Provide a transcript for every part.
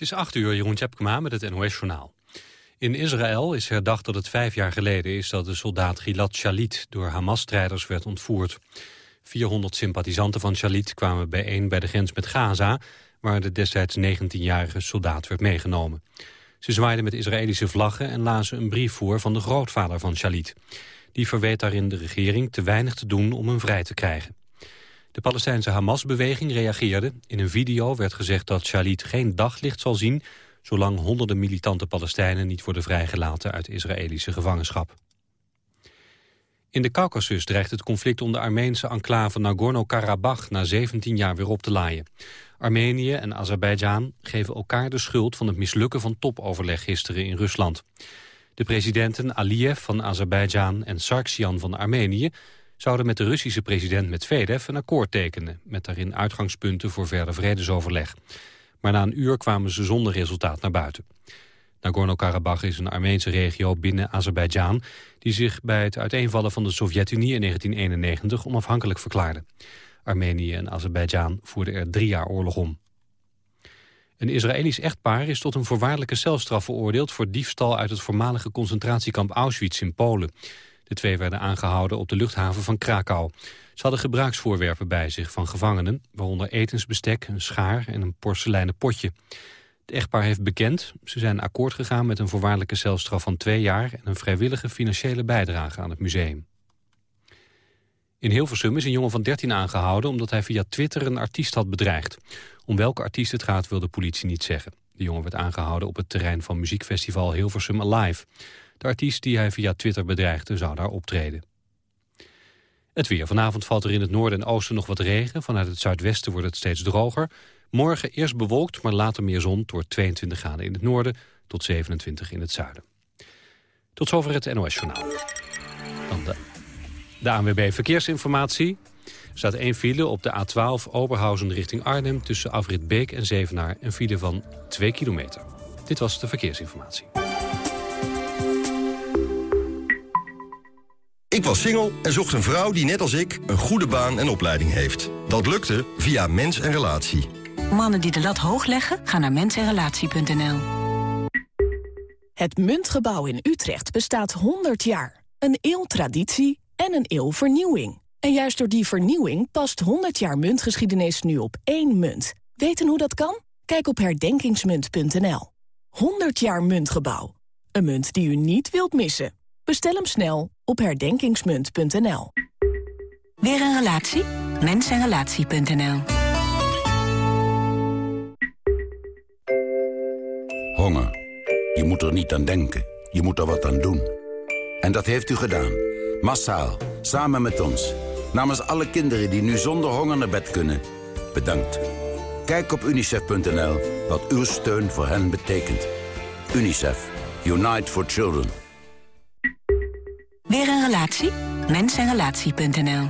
Het is acht uur, Jeroen Tjepkema met het NOS-journaal. In Israël is herdacht dat het vijf jaar geleden is dat de soldaat Gilad Shalit door Hamas-strijders werd ontvoerd. 400 sympathisanten van Shalit kwamen bijeen bij de grens met Gaza, waar de destijds 19-jarige soldaat werd meegenomen. Ze zwaaiden met Israëlische vlaggen en lazen een brief voor van de grootvader van Shalit. Die verweet daarin de regering te weinig te doen om hem vrij te krijgen. De Palestijnse Hamas-beweging reageerde. In een video werd gezegd dat Shalit geen daglicht zal zien... zolang honderden militante Palestijnen niet worden vrijgelaten uit Israëlische gevangenschap. In de Caucasus dreigt het conflict om de Armeense enclave Nagorno-Karabakh na 17 jaar weer op te laaien. Armenië en Azerbeidzjan geven elkaar de schuld van het mislukken van topoverleg gisteren in Rusland. De presidenten Aliyev van Azerbeidzjan en Sargsyan van Armenië zouden met de Russische president Medvedev een akkoord tekenen... met daarin uitgangspunten voor verder vredesoverleg. Maar na een uur kwamen ze zonder resultaat naar buiten. Nagorno-Karabakh is een Armeense regio binnen Azerbeidzjan... die zich bij het uiteenvallen van de Sovjet-Unie in 1991 onafhankelijk verklaarde. Armenië en Azerbeidzjan voerden er drie jaar oorlog om. Een Israëlisch echtpaar is tot een voorwaardelijke celstraf veroordeeld... voor diefstal uit het voormalige concentratiekamp Auschwitz in Polen. De twee werden aangehouden op de luchthaven van Krakau. Ze hadden gebruiksvoorwerpen bij zich van gevangenen... waaronder etensbestek, een schaar en een porseleinen potje. Het echtpaar heeft bekend. Ze zijn akkoord gegaan met een voorwaardelijke celstraf van twee jaar... en een vrijwillige financiële bijdrage aan het museum. In Hilversum is een jongen van 13 aangehouden... omdat hij via Twitter een artiest had bedreigd. Om welke artiest het gaat wil de politie niet zeggen. De jongen werd aangehouden op het terrein van muziekfestival Hilversum Alive. De artiest die hij via Twitter bedreigde zou daar optreden. Het weer. Vanavond valt er in het noorden en oosten nog wat regen. Vanuit het zuidwesten wordt het steeds droger. Morgen eerst bewolkt, maar later meer zon... door 22 graden in het noorden tot 27 in het zuiden. Tot zover het NOS-journaal. Dan de, de ANWB Verkeersinformatie. Er staat één file op de A12 Oberhausen richting Arnhem... tussen Afrit Beek en Zevenaar, een file van 2 kilometer. Dit was de verkeersinformatie. Ik was single en zocht een vrouw die net als ik een goede baan en opleiding heeft. Dat lukte via Mens en Relatie. Mannen die de lat hoog leggen, gaan naar mensenrelatie.nl. Het Muntgebouw in Utrecht bestaat 100 jaar. Een eeuw traditie en een eeuw vernieuwing. En juist door die vernieuwing past 100 jaar muntgeschiedenis nu op één munt. Weten hoe dat kan? Kijk op herdenkingsmunt.nl. 100 jaar Muntgebouw. Een munt die u niet wilt missen. Bestel hem snel op herdenkingsmunt.nl. Weer een relatie? Mensenrelatie.nl Honger. Je moet er niet aan denken. Je moet er wat aan doen. En dat heeft u gedaan. Massaal. Samen met ons. Namens alle kinderen die nu zonder honger naar bed kunnen. Bedankt. Kijk op unicef.nl wat uw steun voor hen betekent. UNICEF. Unite for Children. Weer een relatie? Mensenrelatie.nl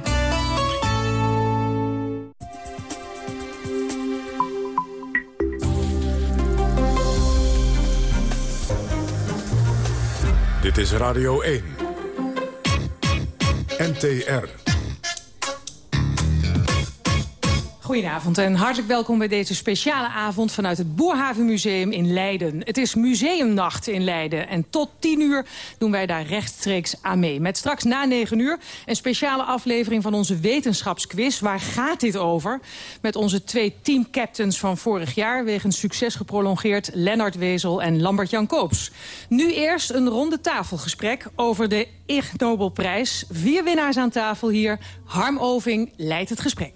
Dit is Radio 1. NTR. Goedenavond en hartelijk welkom bij deze speciale avond vanuit het Boerhavenmuseum in Leiden. Het is museumnacht in Leiden en tot 10 uur doen wij daar rechtstreeks aan mee. Met straks na 9 uur een speciale aflevering van onze wetenschapsquiz. Waar gaat dit over? Met onze twee teamcaptains van vorig jaar, wegens succes geprolongeerd, Lennart Wezel en Lambert-Jan Koops. Nu eerst een ronde tafelgesprek over de Ig Nobelprijs. Vier winnaars aan tafel hier. Harm Oving leidt het gesprek.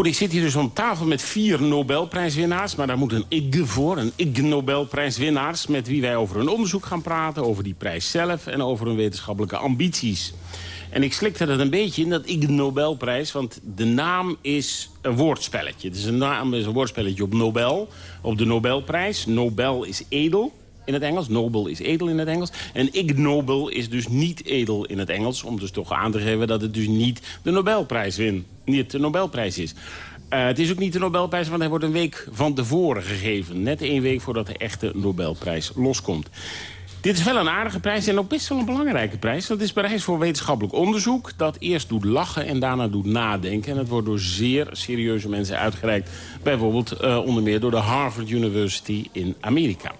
Goed, ik zit hier dus om tafel met vier Nobelprijswinnaars. Maar daar moet een IG voor, een IG Nobelprijswinnaars... met wie wij over hun onderzoek gaan praten, over die prijs zelf... en over hun wetenschappelijke ambities. En ik slikte dat een beetje in, dat IG Nobelprijs... want de naam is een woordspelletje. Het is een, naam, is een woordspelletje op Nobel, op de Nobelprijs. Nobel is edel in het Engels. Nobel is edel in het Engels. En Ig Nobel is dus niet edel in het Engels. Om dus toch aan te geven dat het dus niet de Nobelprijs win, niet de Nobelprijs is. Uh, het is ook niet de Nobelprijs, want hij wordt een week van tevoren gegeven. Net één week voordat de echte Nobelprijs loskomt. Dit is wel een aardige prijs en ook best wel een belangrijke prijs. Dat is prijs voor wetenschappelijk onderzoek... dat eerst doet lachen en daarna doet nadenken. En het wordt door zeer serieuze mensen uitgereikt. Bijvoorbeeld uh, onder meer door de Harvard University in Amerika.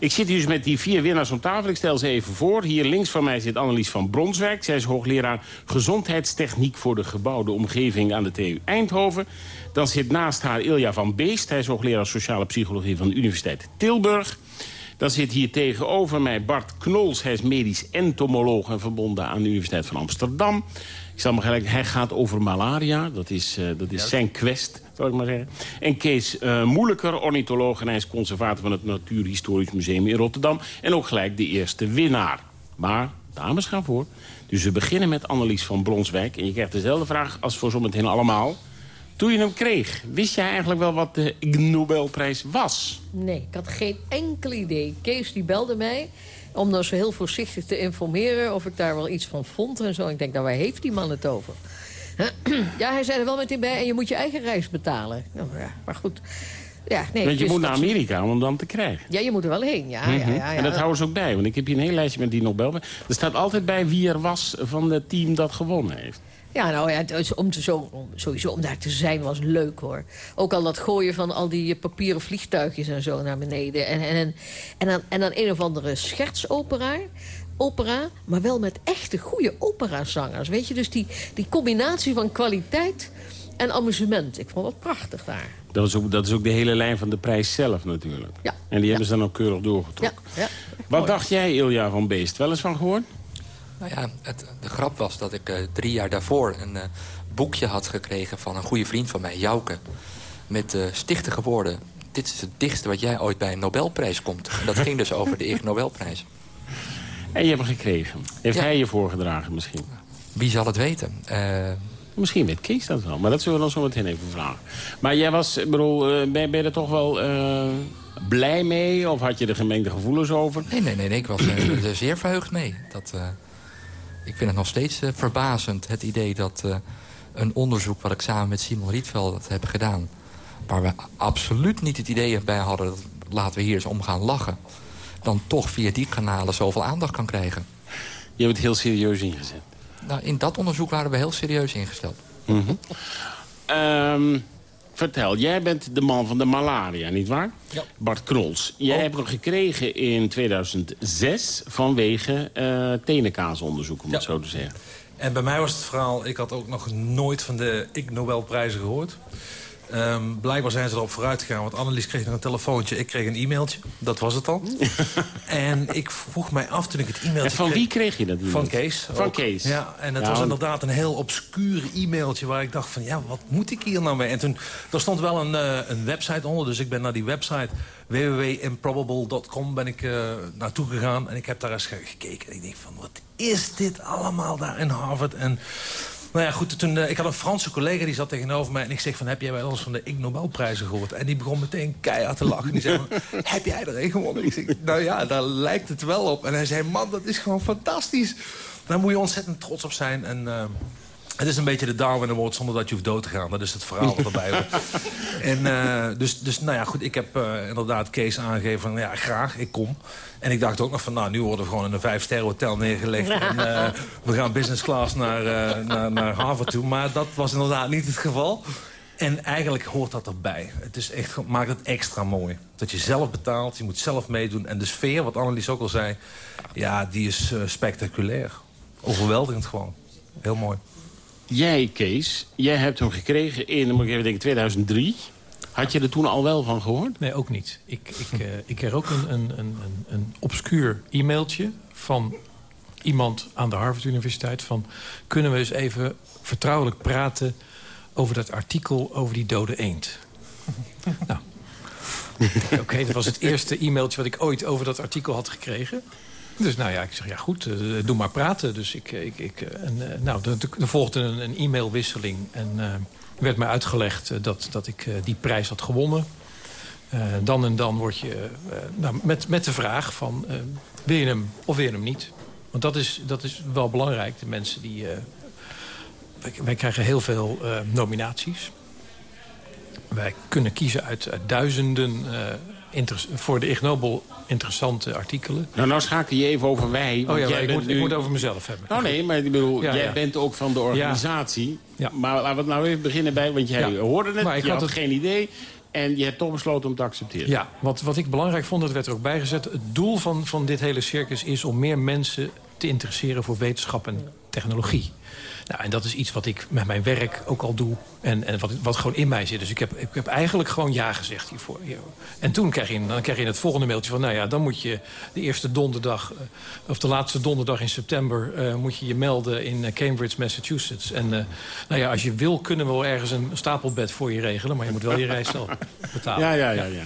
Ik zit hier dus met die vier winnaars om tafel. Ik stel ze even voor. Hier links van mij zit Annelies van Bronswijk. Zij is hoogleraar gezondheidstechniek voor de gebouwde omgeving aan de TU Eindhoven. Dan zit naast haar Ilja van Beest. Hij is hoogleraar sociale psychologie van de Universiteit Tilburg. Dan zit hier tegenover mij Bart Knols. Hij is medisch entomoloog en verbonden aan de Universiteit van Amsterdam. Ik zal maar gelijk, hij gaat over malaria. Dat is, uh, dat is zijn quest, zal ik maar zeggen. En Kees uh, Moeilijker, ornitholoog en hij is conservator van het Natuurhistorisch Museum in Rotterdam. En ook gelijk de eerste winnaar. Maar, dames gaan voor. Dus we beginnen met Annelies van Bronswijk. En je krijgt dezelfde vraag als voor zometeen allemaal. Toen je hem kreeg, wist jij eigenlijk wel wat de Nobelprijs was? Nee, ik had geen enkel idee. Kees die belde mij om dan zo heel voorzichtig te informeren... of ik daar wel iets van vond en zo. Ik denk, nou, waar heeft die man het over? ja, hij zei er wel meteen bij en je moet je eigen reis betalen. Nou, ja, maar goed... Ja, nee, want je dus moet naar Amerika om hem dan te krijgen. Ja, je moet er wel heen. Ja, ja, ja, ja, En dat houden ze ook bij. Want ik heb hier een heel lijstje met die Nobel. Er staat altijd bij wie er was van het team dat gewonnen heeft. Ja, nou ja, om te zo, om, sowieso om daar te zijn was leuk hoor. Ook al dat gooien van al die papieren vliegtuigjes en zo naar beneden. En, en, en, dan, en dan een of andere schertsopera. Opera, maar wel met echte goede operazangers. Weet je, dus die, die combinatie van kwaliteit en amusement. Ik vond het prachtig daar. Dat is, ook, dat is ook de hele lijn van de prijs zelf natuurlijk. Ja. En die hebben ze dan ook keurig doorgetrokken. Ja, ja. Wat dacht jij, Ilja van Beest? Wel eens van gehoord? Nou ja, het, de grap was dat ik uh, drie jaar daarvoor een uh, boekje had gekregen van een goede vriend van mij, Jouke. Met uh, stichtige woorden. Dit is het dichtste wat jij ooit bij een Nobelprijs komt. En dat ging dus over de Ig Nobelprijs. En je hebt hem gekregen. Heeft ja. hij je voorgedragen misschien? Wie zal het weten? Misschien weet Kees dat wel, maar dat zullen we dan zo meteen even vragen. Maar jij was, ik bedoel, ben, ben je er toch wel blij mee? Of had je er gemengde gevoelens over? Nee, nee, nee, nee ik was er zeer verheugd mee. Dat, ik vind het nog steeds uh, verbazend, het idee dat uh, een onderzoek... wat ik samen met Simon Rietveld heb gedaan... waar we absoluut niet het idee bij hadden... dat laten we hier eens om gaan lachen... dan toch via die kanalen zoveel aandacht kan krijgen. Je hebt het heel serieus ingezet. Nou, in dat onderzoek waren we heel serieus ingesteld. Mm -hmm. um... Vertel, jij bent de man van de malaria, nietwaar? Ja. Bart Knols. Jij Ook. hebt hem gekregen in 2006 vanwege uh, tenenkaasonderzoek, om Ja. het zo te zeggen. En bij mij was het verhaal, ik had ook nog nooit van de Ig Nobelprijzen gehoord. Ehm, blijkbaar zijn ze erop vooruit gegaan, want Annelies kreeg nog een telefoontje. Ik kreeg een e-mailtje, dat was het al. en ik vroeg mij af toen ik het e-mailtje En van kreeg- wie kreeg je dat? Van Kees. Van ook. Kees. Ja, en het Ja, was want- inderdaad een heel obscuur e-mailtje... waar ik dacht van, ja, wat moet ik hier nou mee? En toen, er stond wel een, eh, een website onder, dus ik ben naar die website... www.improbable.com ben ik eh, naartoe gegaan. En ik heb daar eens ge- gekeken. En ik denk van, wat is dit allemaal daar in Harvard? En nou ja, goed, toen, eh, ik had een Franse collega die zat tegenover mij... en ik zeg van, heb jij wel eens van de Ig Nobelprijzen gehoord? En die begon meteen keihard te lachen. Die zei van, heb jij er een gewonnen? Ik zeg, nou ja, daar lijkt het wel op. En hij zei, man, dat is gewoon fantastisch. Daar moet je ontzettend trots op zijn. En eh, het is een beetje de Darwin Award zonder dat je hoeft dood te gaan. Dat is het verhaal wat erbij hoort. En eh, dus, dus, nou ja, goed, ik heb eh, inderdaad Kees aangegeven van, ja, graag, ik kom. En ik dacht ook nog van, nou, nu worden we gewoon in een vijf-sterren hotel neergelegd. En eh, we gaan business class naar, naar, naar Harvard toe. Maar dat was inderdaad niet het geval. En eigenlijk hoort dat erbij. Het is echt, maakt het extra mooi. Dat je zelf betaalt, je moet zelf meedoen. En de sfeer, wat Annelies ook al zei, ja, die is spectaculair. Overweldigend gewoon. Heel mooi. Jij, Kees, jij hebt hem gekregen in, moet ik even denken, 2003. Had je er toen al wel van gehoord? Nee, ook niet. Ik, ik, eh, ik kreeg ook een, een, een, een- een obscuur e-mailtje van iemand aan de Harvard Universiteit... van kunnen we eens even vertrouwelijk praten over dat artikel over die dode eend. nou, oké, dat was het eerste e-mailtje wat ik ooit over dat artikel had gekregen. Dus nou ja, ik zeg, ja goed, eh, doe maar praten. Dus ik, eh, ik, ik, eh, en, nou, er, volgde een, een e-mailwisseling. En werd mij uitgelegd dat, dat ik die prijs had gewonnen. Dan en dan word je nou, met, met de vraag van... wil je hem of wil je hem niet? Want dat is, dat is wel belangrijk. De mensen die... wij, wij krijgen heel veel nominaties. Wij kunnen kiezen uit, uit duizenden voor de Ig Nobel interessante artikelen. Nou, nou schakel je even over wij. Oh ja, jij ik, moet, nu... ik moet over mezelf hebben. Nou nee, maar ik bedoel, Ja, jij ja. bent ook van de organisatie. Ja. Maar laten we nou even beginnen bij, want jij hoorde het, Maar ik je had had het- geen idee... en je hebt toch besloten om te accepteren. Ja, wat, wat ik belangrijk vond, dat werd er ook bijgezet... het doel van, van dit hele circus is om meer mensen te interesseren... voor wetenschap en technologie. Nou, en dat is iets wat ik met mijn werk ook al doe. En, en wat, wat gewoon in mij zit. Dus ik heb, ik heb eigenlijk gewoon ja gezegd hiervoor. Hier. En toen krijg je, dan krijg je het volgende mailtje van... nou ja, dan moet je de eerste donderdag... eh, of de laatste donderdag in september... eh, moet je je melden in eh, Cambridge, Massachusetts. En nou ja, als je wil, kunnen we wel ergens een stapelbed voor je regelen. Maar je moet wel je reis zelf betalen. Ja, ja, ja, ja.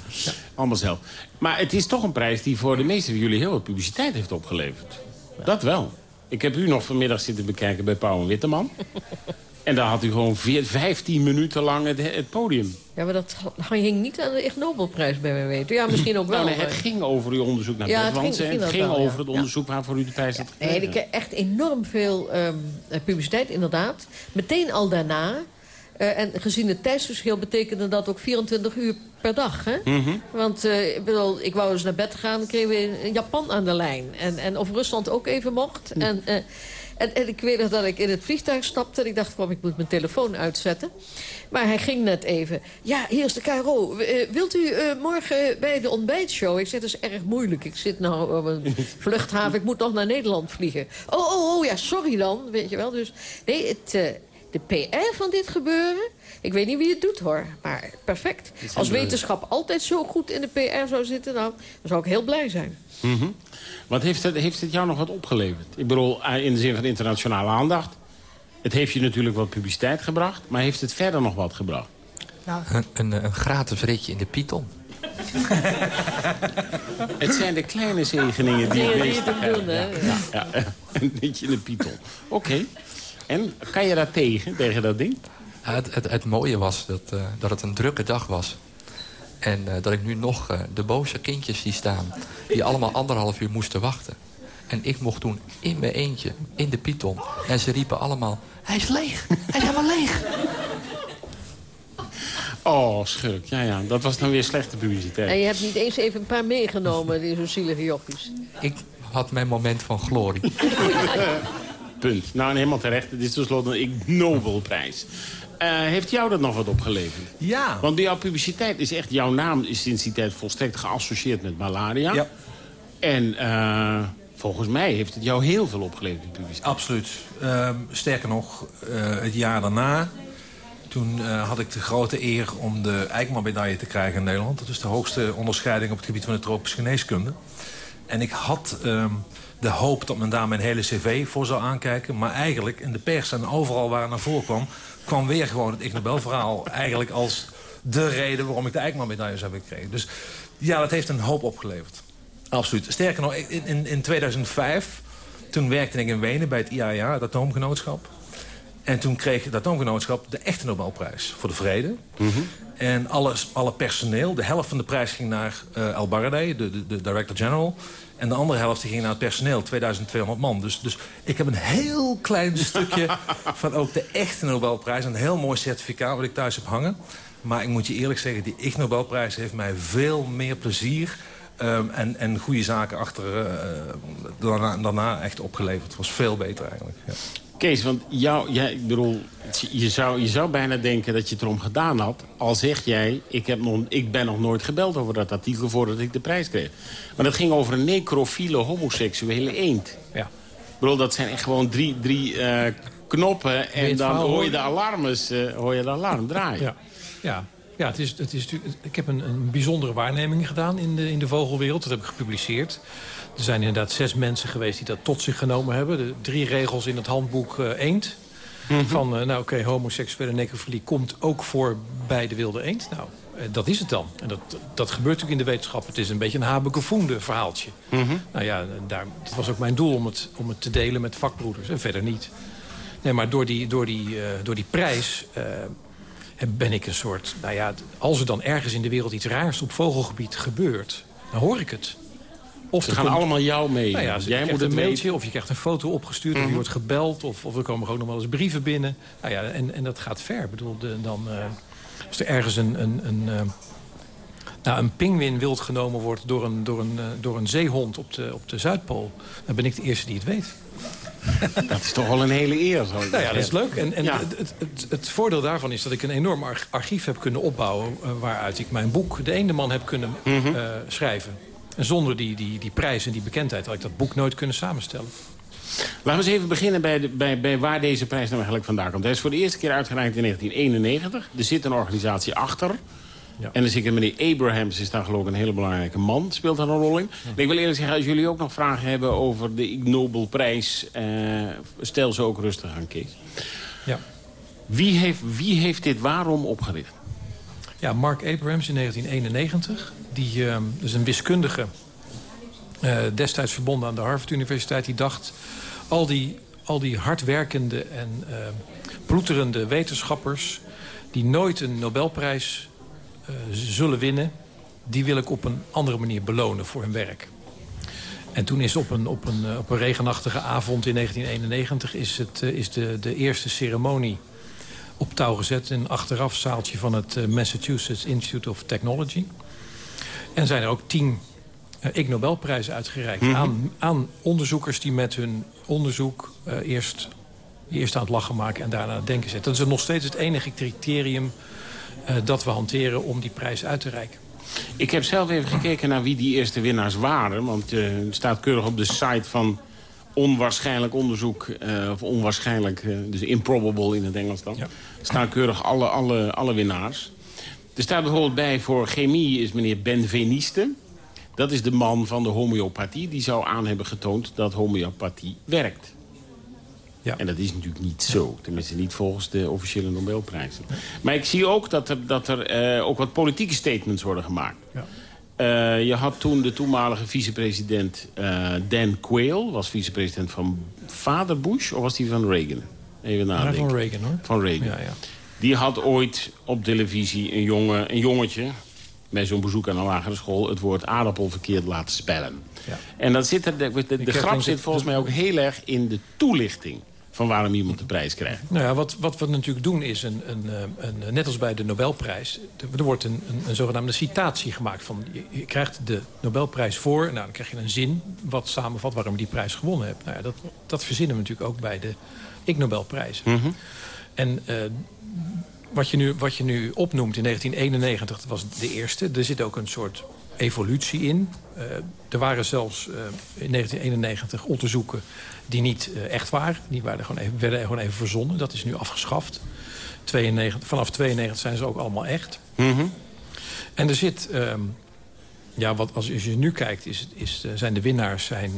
Allemaal zelf. Maar het is toch een prijs die voor de meeste van jullie heel wat publiciteit heeft opgeleverd. Dat wel. Ik heb u nog vanmiddag zitten bekijken bij Pauw en Witteman. en daar had u gewoon veer- 15 minuten lang het, het podium. Ja, maar dat hing niet aan de Ig Nobelprijs bij mij weten. Ja, misschien ook wel. Nou, nee, het ging over uw onderzoek naar Ja, het ging- Het ging wel, over ja. het onderzoek waarvoor u de prijs had Nee, gekregen. ik heb echt enorm veel ehm, eh, publiciteit, inderdaad. Meteen al daarna. Eh, en gezien het tijdsverschil betekende dat ook 24 uur per dag. Hè? Mhm. Want eh, ik, bedoel, ik wou eens naar bed gaan, kregen we in Japan aan de lijn. En, en of Rusland ook even mocht. En, eh, en, en ik weet nog dat ik in het vliegtuig stapte. En ik dacht, kwam, ik moet mijn telefoon uitzetten. Maar hij ging net even. Ja, hier is de KRO. Wilt u morgen bij de ontbijtshow? Ik zeg, dat is erg moeilijk. Ik zit nou op een vluchthaven. Ik moet nog naar Nederland vliegen. Oh, oh, oh, ja, sorry dan. Weet je wel. Dus nee, het, de PR van dit gebeuren... Ik weet niet wie het doet, hoor. Maar perfect. Als de- wetenschap altijd zo goed in de PR zou zitten... Nou, dan zou ik heel blij zijn. Mhm. Wat heeft het, heeft het jou nog wat opgeleverd? Ik bedoel, eh, in de zin van internationale aandacht. Het heeft je natuurlijk wat publiciteit gebracht. Maar heeft het verder nog wat gebracht? Een, een, een gratis ritje in de Python. Het zijn de kleine zegeningen die je meest niet doen, hè? Ja, ja, ja. een beetje in de python. Oké. En kan je daar tegen, tegen dat ding? Ja, het, het, het mooie was dat, eh, dat het een drukke dag was. En eh, dat ik nu nog eh, de boze kindjes zie staan... die allemaal anderhalf uur moesten wachten. En ik mocht toen in mijn eentje, in de Python. En ze riepen allemaal, hij is leeg, hij is helemaal leeg. Oh, schurk. Ja, ja. Dat was dan weer slechte publiciteit. En je hebt niet eens even een paar meegenomen, die zo zielige jochies. Ik had mijn moment van glorie. Punt. Nou, en helemaal terecht. Het is tenslotte een Nobelprijs. Eh, heeft jou dat nog wat opgeleverd? Ja. Want jouw publiciteit is echt... Jouw naam is sinds die tijd volstrekt geassocieerd met malaria. Ja. En eh, volgens mij heeft het jou heel veel opgeleverd, die publiciteit. Absoluut. Ehm, sterker nog, eh, het jaar daarna... toen had ik de grote eer om de Eikman-medaille te krijgen in Nederland. Dat is de hoogste onderscheiding op het gebied van de tropische geneeskunde. En ik had ehm, de hoop dat men daar mijn hele cv voor zou aankijken. Maar eigenlijk in de pers en overal waar het naar voren kwam... kwam weer gewoon het Ig Nobelverhaal eigenlijk als de reden... waarom ik de Eikman-medailles heb gekregen. Dus ja, dat heeft een hoop opgeleverd. Absoluut. Sterker nog, in, in, in 2005, toen werkte ik in Wenen bij het IAEA, het atoomgenootschap. En toen kreeg het atoomgenootschap de echte Nobelprijs voor de vrede. En alles, alle personeel, de helft van de prijs ging naar eh Al Baradei, de, de, de director-general. En de andere helft die ging naar het personeel, 2200 man. Dus, dus ik heb een heel klein stukje van ook de echte Nobelprijs. Een heel mooi certificaat wat ik thuis heb hangen. Maar ik moet je eerlijk zeggen, die Ig Nobelprijs heeft mij veel meer plezier... ehm, en, en goede zaken achter eh, daarna, daarna echt opgeleverd. Het was veel beter eigenlijk. Ja. Kees, want jou, jij, ik bedoel, je zou, je zou bijna denken dat je het erom gedaan had... al zeg jij, ik, heb nog, ik ben nog nooit gebeld over dat artikel voordat ik de prijs kreeg. Maar dat ging over een necrofiele homoseksuele eend. Ja. Ik bedoel, dat zijn echt gewoon drie, drie eh, knoppen... en dan hoor je de alarmes, eh, hoor je de alarm draaien. Ja, ja. ja het is, het is, ik heb een, een bijzondere waarneming gedaan in de, in de vogelwereld. Dat heb ik gepubliceerd. Er zijn inderdaad zes mensen geweest die dat tot zich genomen hebben. De drie regels in het handboek eh, Eend. Van, eh, nou oké, homoseksuele necrofilie komt ook voor bij de wilde eend. Nou, eh, dat is het dan. En dat, dat gebeurt natuurlijk in de wetenschap. Het is een beetje een habegevoende verhaaltje. Nou ja, daar, het was ook mijn doel om het, om het te delen met vakbroeders. En verder niet. Nee, maar door die, door die, door die prijs ben ik een soort... Nou ja, als er dan ergens in de wereld iets raars op vogelgebied gebeurt... dan hoor ik het. Of Ze er gaan komt- allemaal jou mee. nou ja, Jij moet een mailtje of je krijgt een foto opgestuurd... of je wordt gebeld of, of er komen gewoon nog wel eens brieven binnen. Nou ja, en, en dat gaat ver. Ik bedoel, de, dan, eh, als er ergens een, een, een, eh, nou, een pinguïn wild genomen wordt door een, door een, door een zeehond op de, op de Zuidpool... dan ben ik de eerste die het weet. Dat is toch wel een hele eer. Zo nou ja, dat is leuk. En, en het, het, het, het, voordeel daarvan is dat ik een enorm archief heb kunnen opbouwen... Waaruit ik mijn boek De Ene Man heb kunnen mm -hmm. uh, schrijven. En zonder die, die, die prijs en die bekendheid had ik dat boek nooit kunnen samenstellen. Laten we eens even beginnen bij, de, bij, bij waar deze prijs nou eigenlijk vandaan komt. Hij is voor de eerste keer uitgereikt in 1991. Er zit een organisatie achter. Ja. En dan zit er meneer Abrahams, is daar geloof ik een hele belangrijke man. Speelt daar een rol in. Ja. Ik wil eerlijk zeggen, als jullie ook nog vragen hebben over de Ig Nobelprijs... Eh, stel ze ook rustig aan, Kees. Ja. Wie heeft, wie heeft dit waarom opgericht? Ja, Mark Abrahams in 1991. Die uh, is een wiskundige, uh, destijds verbonden aan de Harvard Universiteit. Die dacht, al die, al die hardwerkende en uh, wetenschappers... die nooit een Nobelprijs uh, zullen winnen... die wil ik op een andere manier belonen voor hun werk. En toen is op een, op een, op een regenachtige avond in 1991... is, het, is de, de eerste ceremonie op touw gezet... in een achteraf zaaltje van het Massachusetts Institute of Technology. En zijn er ook tien uh, Ig Nobelprijzen uitgereikt... Mm -hmm. aan, aan onderzoekers die met hun onderzoek uh, eerst, eerst aan het lachen maken... en daarna aan het denken zetten. Dat is nog steeds het enige criterium uh, dat we hanteren om die prijs uit te reiken. Ik heb zelf even gekeken naar wie die eerste winnaars waren. Want het staat keurig op de site van onwaarschijnlijk onderzoek... of onwaarschijnlijk, dus improbable in het Engels dan... Ja. Staan keurig alle, alle, alle winnaars... Er staat bijvoorbeeld bij voor chemie is meneer Benveniste. Dat is de man van de homeopathie. Die zou aan hebben getoond dat homeopathie werkt. Ja. En dat is natuurlijk niet zo. Tenminste niet volgens de officiële Nobelprijzen. Maar ik zie ook dat er, dat er uh, ook wat politieke statements worden gemaakt. Ja. Uh, je had toen de toenmalige vicepresident uh, Dan Quayle. Was vicepresident van vader Bush of was die van Reagan? Even nadenken. Van Reagan hoor. Van Reagan. Ja, ja. Die had ooit op televisie een, jongen, een jongetje... bij zo'n bezoek aan een lagere school... het woord aardappel verkeerd laten spellen. Ja. En dat zit er, de, de, de grap zit volgens mij ook heel erg in de toelichting... van waarom iemand de prijs krijgt. Nou ja, wat, wat we natuurlijk doen is, een, een, een, net als bij de Nobelprijs... er wordt een, een, een zogenaamde citatie gemaakt. Van, je, je, krijgt de Nobelprijs voor, nou, dan krijg je een zin... wat samenvat waarom je die prijs gewonnen hebt. Nou ja, dat, dat verzinnen we natuurlijk ook bij de Ig Nobelprijzen. Mm -hmm. En uh, wat, je nu, wat je nu opnoemt in 1991, dat was de eerste. Er zit ook een soort evolutie in. Uh, er waren zelfs uh, in 1991 onderzoeken die niet echt waren. Die waren gewoon even, werden gewoon even verzonnen. Dat is nu afgeschaft. 92, vanaf 92 zijn ze ook allemaal echt. Mm -hmm. En er zit... Um, ja, wat, als, als je nu kijkt, is, is, zijn de winnaars... Zijn,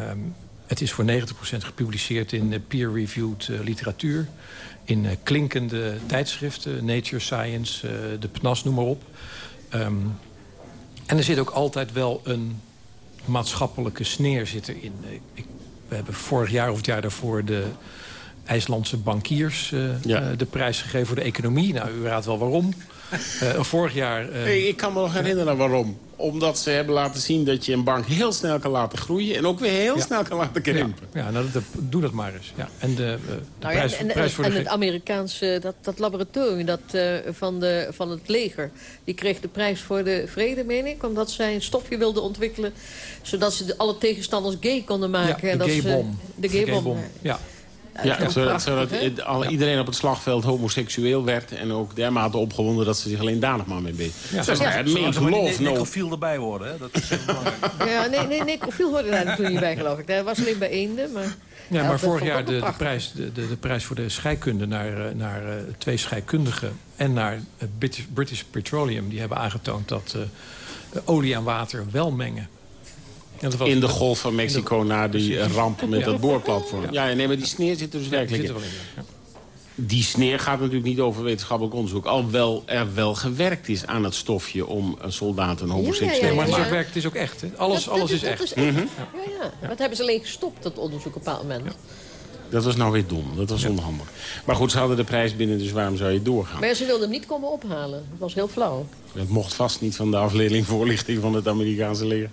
um, het is voor 90% gepubliceerd in peer-reviewed literatuur in uh, klinkende tijdschriften, Nature Science, uh, de PNAS, noem maar op. Um, en er zit ook altijd wel een maatschappelijke sneer zit erin. Ik, we hebben vorig jaar of het jaar daarvoor de IJslandse bankiers uh, ja. de prijs gegeven voor de economie. Nou, u raadt wel waarom. vorig jaar... Hey, ik kan me nog herinneren waarom omdat ze hebben laten zien dat je een bank heel snel kan laten groeien... en ook weer heel ja. snel kan laten krimpen. Ja, ja nou, dat, doe dat maar eens. Ja. En, de, uh, de nou prijs, en, prijs voor en de... het Amerikaanse dat, dat laboratorium dat, uh, van, de, van het leger... die kreeg de prijs voor de vrede, meen ik... omdat zij een stofje wilden ontwikkelen... zodat ze de, alle tegenstanders gay konden maken. Ja, de gay-bom. De gay-bom. ja. Ja, zodat, zodat iedereen op het slagveld homoseksueel werd... en ook dermate opgewonden dat ze zich alleen daar nog maar mee bezig. Ja, ja, ja, ne necrofiel erbij worden, hè? Dat is ja, nee, nee, necrofiel hoorde daar toen niet bij, geloof ik. Dat was alleen bij eenden, maar... Ja, maar vorig jaar de, de, prijs, de, de, de, prijs voor de scheikunde naar, naar uh, twee scheikundigen... en naar uh, British, British Petroleum, die hebben aangetoond dat uh, olie en water wel mengen. Ja, in de Golf van Mexico de... na die uh, ramp met ja. dat boorplatform. Ja. ja, nee, maar die sneer zit er dus werkelijk in. Die sneer gaat natuurlijk niet over wetenschappelijk onderzoek. Alhoewel er wel gewerkt is aan het stofje om een soldaat een homoseksueel ja, maar het, werkt, het is ook echt. Hè? Alles, dat, alles dat, is echt. Is echt. Mm -hmm. ja, ja. Dat hebben ze alleen gestopt, dat onderzoek op een bepaald moment. Dat was nou weer dom. Dat was onhandig. Maar goed, ze hadden de prijs binnen, dus waarom zou je doorgaan? Maar ze wilden hem niet komen ophalen. Dat was heel flauw. Dat mocht vast niet van de afdeling voorlichting van het Amerikaanse leger.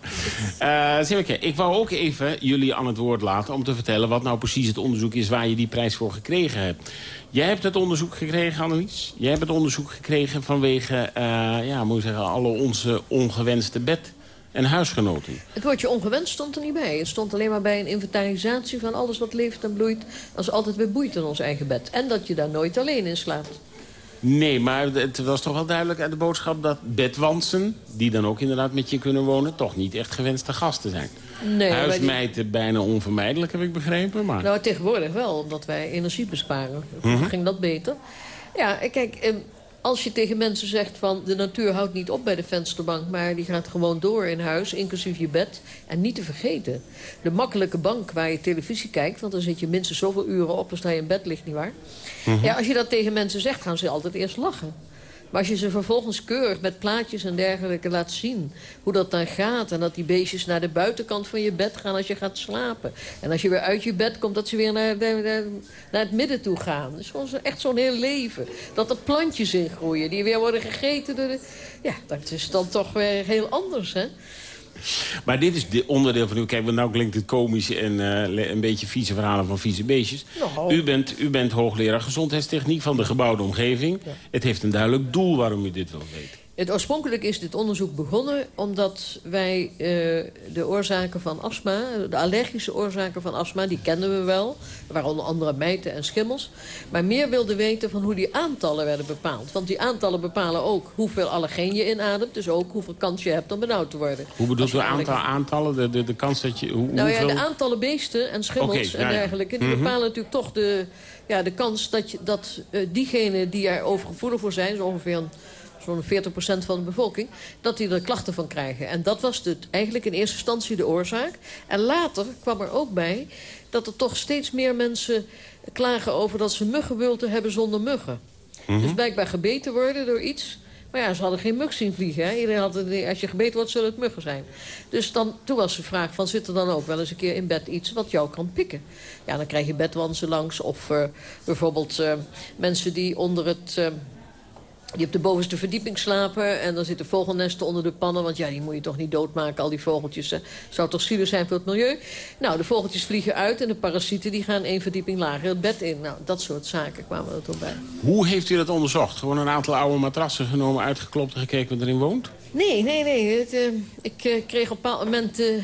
Uh, ik wou ook even jullie aan het woord laten om te vertellen... wat nou precies het onderzoek is waar je die prijs voor gekregen hebt. Jij hebt het onderzoek gekregen, Annelies. Jij hebt het onderzoek gekregen vanwege, uh, ja, moet zeggen, alle onze ongewenste bed en huisgenoten. Het woordje ongewenst stond er niet bij. Het stond alleen maar bij een inventarisatie van alles wat leeft en bloeit... als altijd weer boeit in ons eigen bed. En dat je daar nooit alleen in slaapt. Nee, maar het was toch wel duidelijk uit de boodschap dat bedwansen... die dan ook inderdaad met je kunnen wonen... toch niet echt gewenste gasten zijn. Nee, Huismeiden bijna onvermijdelijk, heb ik begrepen. Maar... Nou, tegenwoordig wel, omdat wij energie besparen. Mm ging dat beter. Ja, kijk, ehm, als je tegen mensen zegt van de natuur houdt niet op bij de vensterbank... maar die gaat gewoon door in huis, inclusief je bed. En niet te vergeten, de makkelijke bank waar je televisie kijkt... want dan zit je minstens zoveel uren op als je in bed ligt, nietwaar? Mm Ja, als je dat tegen mensen zegt, gaan ze altijd eerst lachen. Maar als je ze vervolgens keurig met plaatjes en dergelijke laat zien... hoe dat dan gaat en dat die beestjes naar de buitenkant van je bed gaan als je gaat slapen. En als je weer uit je bed komt, dat ze weer naar, naar, het midden toe gaan. Het is echt zo'n heel leven. Dat er plantjes in groeien die weer worden gegeten door de... Ja, dat is dan toch weer heel anders, hè? Maar dit is de onderdeel van u. Kijk, nou klinkt het komisch en uh, een beetje vieze verhalen van vieze beestjes. Nou. U, bent, u bent hoogleraar gezondheidstechniek van de gebouwde omgeving. Het heeft een duidelijk doel waarom u dit wil weten. Het oorspronkelijk is dit onderzoek begonnen omdat wij uh, de oorzaken van astma, de allergische oorzaken van astma, die kenden we wel. Er waren onder andere mijten en schimmels. Maar meer wilden weten van hoe die aantallen werden bepaald. Want die aantallen bepalen ook hoeveel allergeen je inademt. Dus ook hoeveel kans je hebt om benauwd te worden. Hoe bedoelt u aantal aantallen? De, de, de kans dat je... Hoe, nou ja, de aantallen beesten en schimmels en dergelijke... die mhm. bepalen natuurlijk toch de, ja, de kans dat, je, dat uh, diegenen die er overgevoelig voor zijn... zo ongeveer een zo'n 40% van de bevolking... dat die er klachten van krijgen. En dat was het, eigenlijk in eerste instantie de oorzaak. En later kwam er ook bij dat er toch steeds meer mensen klagen over... dat ze muggenwulten hebben zonder muggen. Mhm. Dus blijkbaar gebeten worden door iets... Maar ja, ze hadden geen mug zien vliegen. Hè? Iedereen had als je gebeten wordt, zullen het muggen zijn. Dus dan, toen was de vraag van, zit er dan ook wel eens een keer in bed iets wat jou kan pikken? Ja, dan krijg je bedwansen langs. Of uh, bijvoorbeeld uh, mensen die onder het... Uh, die op de bovenste verdieping slapen. En dan zitten vogelnesten onder de pannen. Want ja, die moet je toch niet doodmaken, al die vogeltjes. Hè. Zou toch zielig zijn voor het milieu? Nou, de vogeltjes vliegen uit en de parasieten die gaan één verdieping lager het bed in. Nou, dat soort zaken kwamen er toch bij. Hoe heeft u dat onderzocht? Gewoon een aantal oude matrassen genomen, uitgeklopt en gekeken wat erin woont? Nee, nee, nee. Het, uh, ik uh, kreeg op een bepaald moment uh,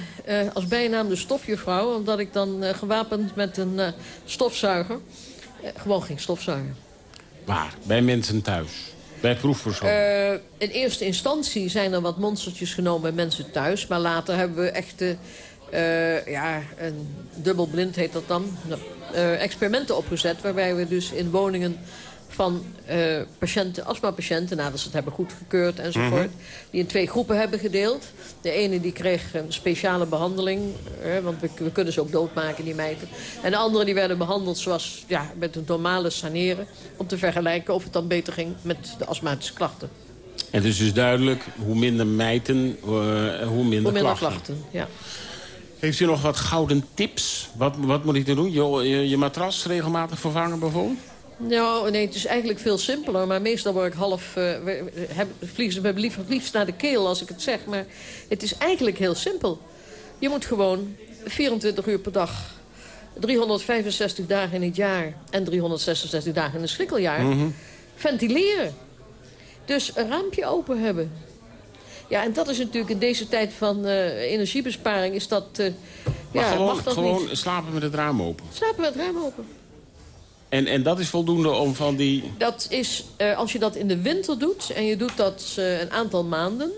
als bijnaam de stofjuffrouw. Omdat ik dan gewapend met een stofzuiger gewoon ging stofzuigen. Waar? Bij mensen thuis? Bij proefverzorging? Uh, in eerste instantie zijn er wat monstertjes genomen bij mensen thuis. Maar later hebben we echt uh, ja, een dubbelblind heet dat dan, uh, experimenten opgezet. Waarbij we dus in woningen van uh, patiënten, astmapatiënten, nadat ze het hebben goedgekeurd enzovoort, mm die in twee groepen hebben gedeeld. De ene die kreeg een speciale behandeling, uh, want we, we, kunnen ze ook doodmaken, die meiden. En de andere die werden behandeld zoals ja, met een normale saneren, om te vergelijken of het dan beter ging met de astmatische klachten. En het is dus duidelijk, hoe minder mijten, uh, hoe minder, hoe minder klachten. klachten ja. Heeft u nog wat gouden tips? Wat, wat moet ik doen? Je, je, je matras regelmatig vervangen bijvoorbeeld? Nou, nee, het is eigenlijk veel simpeler. Maar meestal word ik half... Uh, heb, vliegen ze me lief, liefst naar de keel als ik het zeg. Maar het is eigenlijk heel simpel. Je moet gewoon 24 uur per dag... 365 dagen in het jaar en 366 dagen in een schrikkeljaar... Mhm. ventileren. Dus een raampje open hebben. Ja, en dat is natuurlijk in deze tijd van uh, energiebesparing... is dat... Uh, maar ja, gewoon, mag dat gewoon niet. slapen met het raam open? Slapen met het raam open. En, en dat is voldoende om van die... Dat is, uh, als je dat in de winter doet en je doet dat uh, een aantal maanden...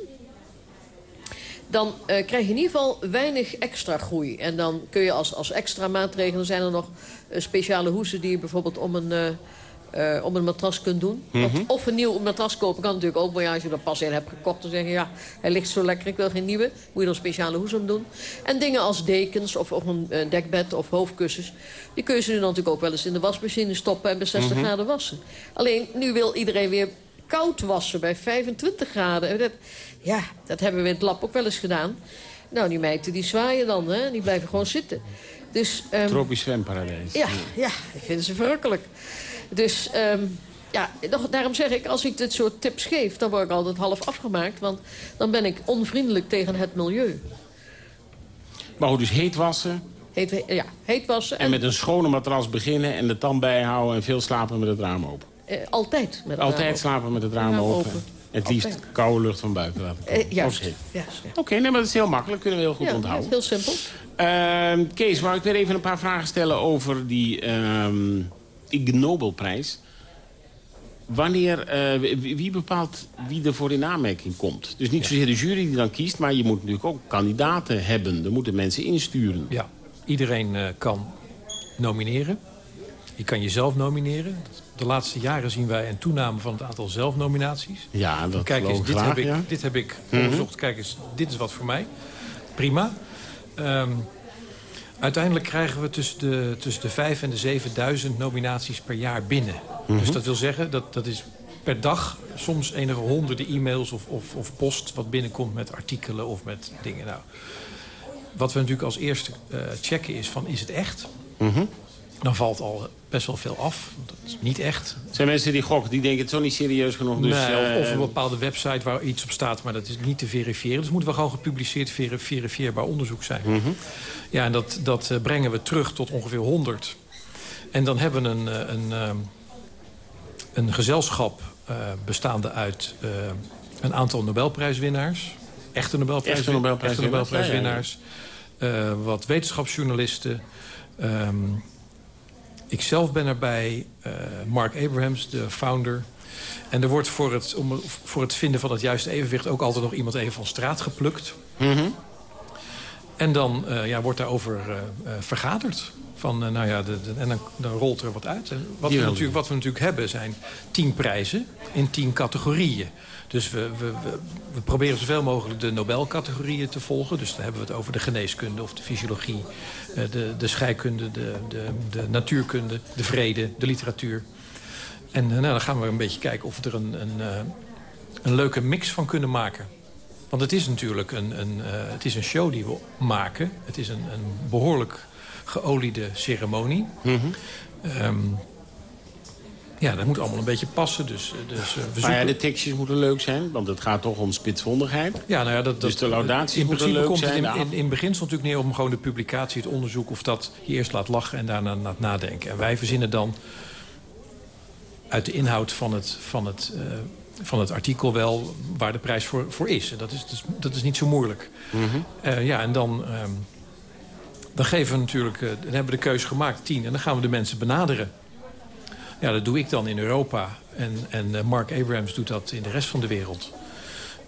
dan uh, krijg je in ieder geval weinig extra groei. En dan kun je als, als extra maatregelen... zijn er nog speciale hoesen die je bijvoorbeeld om een uh, om een matras kunt doen. Mm -hmm. Of een nieuw matras kopen kan natuurlijk ook. Maar ja, als je er pas in hebt gekocht, dan zeg je... ja, hij ligt zo lekker, ik wil geen nieuwe. Moet je een speciale hoes om doen. En dingen als dekens of, of een dekbed of hoofdkussens... die kun je ze nu natuurlijk ook wel eens in de wasmachine stoppen... en bij 60 mm -hmm. graden wassen. Alleen, nu wil iedereen weer koud wassen bij 25 graden. En dat, ja, dat hebben we in het lab ook wel eens gedaan. Nou, die meiden die zwaaien dan, hè? die blijven gewoon zitten. Dus, um, Tropisch zwemparadijs. Ja, ja, ik vind ze verrukkelijk. Dus um, ja, daarom zeg ik, als ik dit soort tips geef... dan word ik altijd half afgemaakt. Want dan ben ik onvriendelijk tegen het milieu. Maar hoe dus heet wassen? Heet, ja, heet wassen. En, met een schone matras beginnen en de tand bijhouden... en veel slapen met het raam open. Eh, altijd met het Altijd raam slapen met het raam, open. open. Het liefst koude lucht van buiten laten komen. Eh, juist. Ja. Oké, okay, nee, maar dat is heel makkelijk. Kunnen we heel goed ja, onthouden. heel simpel. Uh, Kees, wou ik weer even een paar vragen stellen over die uh, Ig Nobelprijs. Wanneer, uh, wie bepaalt wie er voor in aanmerking komt? Dus niet ja. zozeer de jury die dan kiest, maar je moet natuurlijk ook kandidaten hebben. Er moeten mensen insturen. Ja, iedereen uh, kan nomineren. Je kan jezelf nomineren. De laatste jaren zien wij een toename van het aantal zelfnominaties. Ja, dat Kijk eens, dit, graag, heb ik, ja. dit heb ik onderzocht. Mm -hmm. Kijk eens, dit is wat voor mij. Prima. Um, uiteindelijk krijgen we tussen de, tussen de 5 en de 7000 nominaties per jaar binnen. Mm -hmm. Dus dat wil zeggen, dat, dat is per dag soms enige honderden e-mails of, of, of post... wat binnenkomt met artikelen of met dingen. Nou, wat we natuurlijk als eerste uh, checken is van, is het echt? Mm -hmm. Dan valt al best wel veel af. Dat is niet echt. Zijn mensen die gokken, die denken het zo niet serieus genoeg. Dus, nee, uh, of een bepaalde website waar iets op staat, maar dat is niet te verifiëren. Dus moet wel gewoon gepubliceerd ver verifieerbaar onderzoek zijn. Mm -hmm. Ja, en dat, dat uh, brengen we terug tot ongeveer 100. En dan hebben we een, een, een, een gezelschap uh, bestaande uit een aantal Nobelprijswinnaars. Echte Nobelprijswinnaars. Echte Nobelprijswinnaars. Echte Nobelprijswinnaars ja, ja, ja. wat wetenschapsjournalisten... Um, ik zelf ben erbij, Mark Abrahams, de founder. En er wordt voor het, om, voor het vinden van het juiste evenwicht... ook altijd nog iemand even van straat geplukt. Mm -hmm. En dan uh, ja, wordt daarover uh, vergaderd. Van, nou ja, de, de, en dan, dan, rolt er wat uit. En wat, we natuurlijk, wat we natuurlijk hebben zijn tien prijzen in tien categorieën. Dus we, we, we, we, proberen zoveel mogelijk de Nobelcategorieën te volgen. Dus dan hebben we het over de geneeskunde of de fysiologie... de, de scheikunde, de, de, de natuurkunde, de vrede, de literatuur. En nou, dan gaan we een beetje kijken of we er een, een, een leuke mix van kunnen maken. Want het is natuurlijk een, een, uh, het is een show die we maken. Het is een, een behoorlijk geoliede ceremonie. Mm -hmm. um, ja, dat moet allemaal een beetje passen. Dus, dus, uh, we maar ja, de tekstjes moeten leuk zijn, want het gaat toch om spitsvondigheid. Ja, nou ja, dat, dus de laudaties in leuk komt zijn. Het in, in, in het begin stond natuurlijk neer om gewoon de publicatie, het onderzoek... of dat je eerst laat lachen en daarna laat nadenken. En wij verzinnen dan uit de inhoud van het, van het, uh, van het artikel wel waar de prijs voor, voor is. En dat is, dat is, dat is niet zo moeilijk. Mm -hmm. uh, ja, en dan... Um, dan geven we natuurlijk, uh, dan hebben we de keuze gemaakt, tien. En dan gaan we de mensen benaderen. Ja, dat doe ik dan in Europa. En, en uh, Mark Abrams doet dat in de rest van de wereld.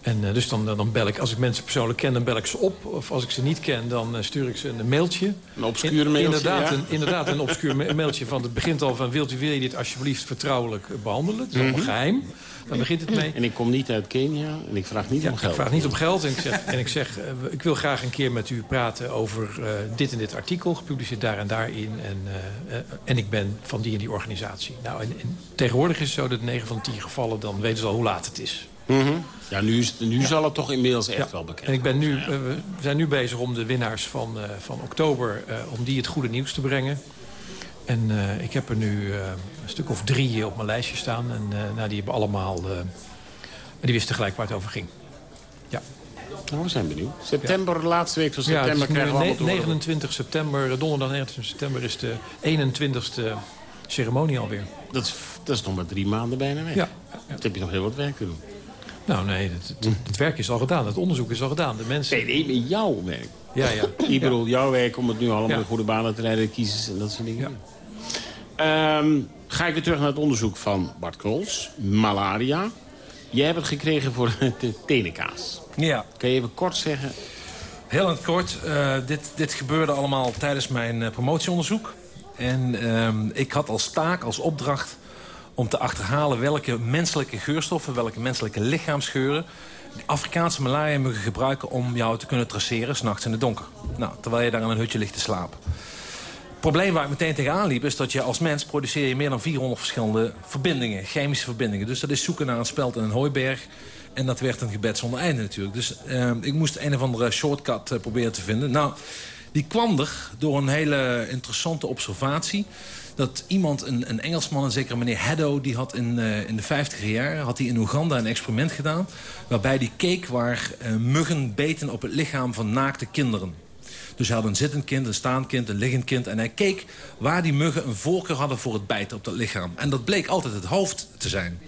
En uh, dus dan, dan bel ik, als ik mensen persoonlijk ken, dan bel ik ze op. Of als ik ze niet ken, dan uh, stuur ik ze een mailtje. Een obscuur mailtje, inderdaad, ja. een, inderdaad, een obscuur mailtje. Van het begint al van, wilt u, wil je dit alsjeblieft vertrouwelijk behandelen? Het is allemaal mm -hmm. geheim. Daar begint het mee. En ik kom niet uit Kenia en ik vraag niet ja, om geld. Ik vraag niet om geld. En ik zeg, en ik, zeg uh, ik wil graag een keer met u praten over dit en dit artikel. Gepubliceerd daar en daarin. En, en ik ben van die en die organisatie. Nou, en, en tegenwoordig is het zo dat 9 van 10 gevallen... dan weten ze al hoe laat het is. Mm -hmm. Ja, nu, is, nu ja. zal het toch inmiddels echt ja. wel bekend En ik ben nu, we zijn nu bezig om de winnaars van, van oktober... om die het goede nieuws te brengen. En uh, ik heb er nu een stuk of drie op mijn lijstje staan. En nou, die hebben allemaal... die wisten gelijk waar het over ging. Ja. Nou, we zijn benieuwd. September, laatste week van september ja, krijgen we ne 29 september, donderdag 29 september... is de 21ste ceremonie alweer. Dat is, dat is nog maar drie maanden bijna weg. Ja. Dan heb je nog heel wat werk te doen. Nou nee, het, het, het, werk is al gedaan. Het onderzoek is al gedaan. De mensen... Nee, nee, met jouw werk. Ja, ja. Ik bedoel, jouw werk om het nu allemaal Ja. in goede banen te rijden, kiezers en dat soort dingen. Ehm, ga ik weer terug naar het onderzoek van Bart Krols. Malaria. Jij hebt het gekregen voor de tenenkaas. Ja. Kan je even kort zeggen? Heel in het kort. Uh, dit, dit gebeurde allemaal tijdens mijn uh, promotieonderzoek. En uh, ik had als taak, als opdracht... om te achterhalen welke menselijke geurstoffen... welke menselijke lichaamsgeuren... Afrikaanse malaria-muggen gebruiken om jou te kunnen traceren... s'nachts in het donker. Nou, terwijl je daar in een hutje ligt te slapen. Het probleem waar ik meteen tegenaan liep... is dat je als mens produceer je meer dan 400 verschillende verbindingen. Chemische verbindingen. Dus dat is zoeken naar een speld en een hooiberg. En dat werd een gebed zonder einde natuurlijk. Dus uh, ik moest een of andere shortcut uh, proberen te vinden. Nou, Die kwam er door een hele interessante observatie dat iemand, een, een Engelsman, een zekere meneer Haddo... die had in, uh, in de 50 jaren had hij in Oeganda een experiment gedaan... waarbij hij keek waar uh, muggen beten op het lichaam van naakte kinderen. Dus hij had een zittend kind, een staand kind, een liggend kind... en hij keek waar die muggen een voorkeur hadden voor het bijten op dat lichaam. En dat bleek altijd het hoofd te zijn.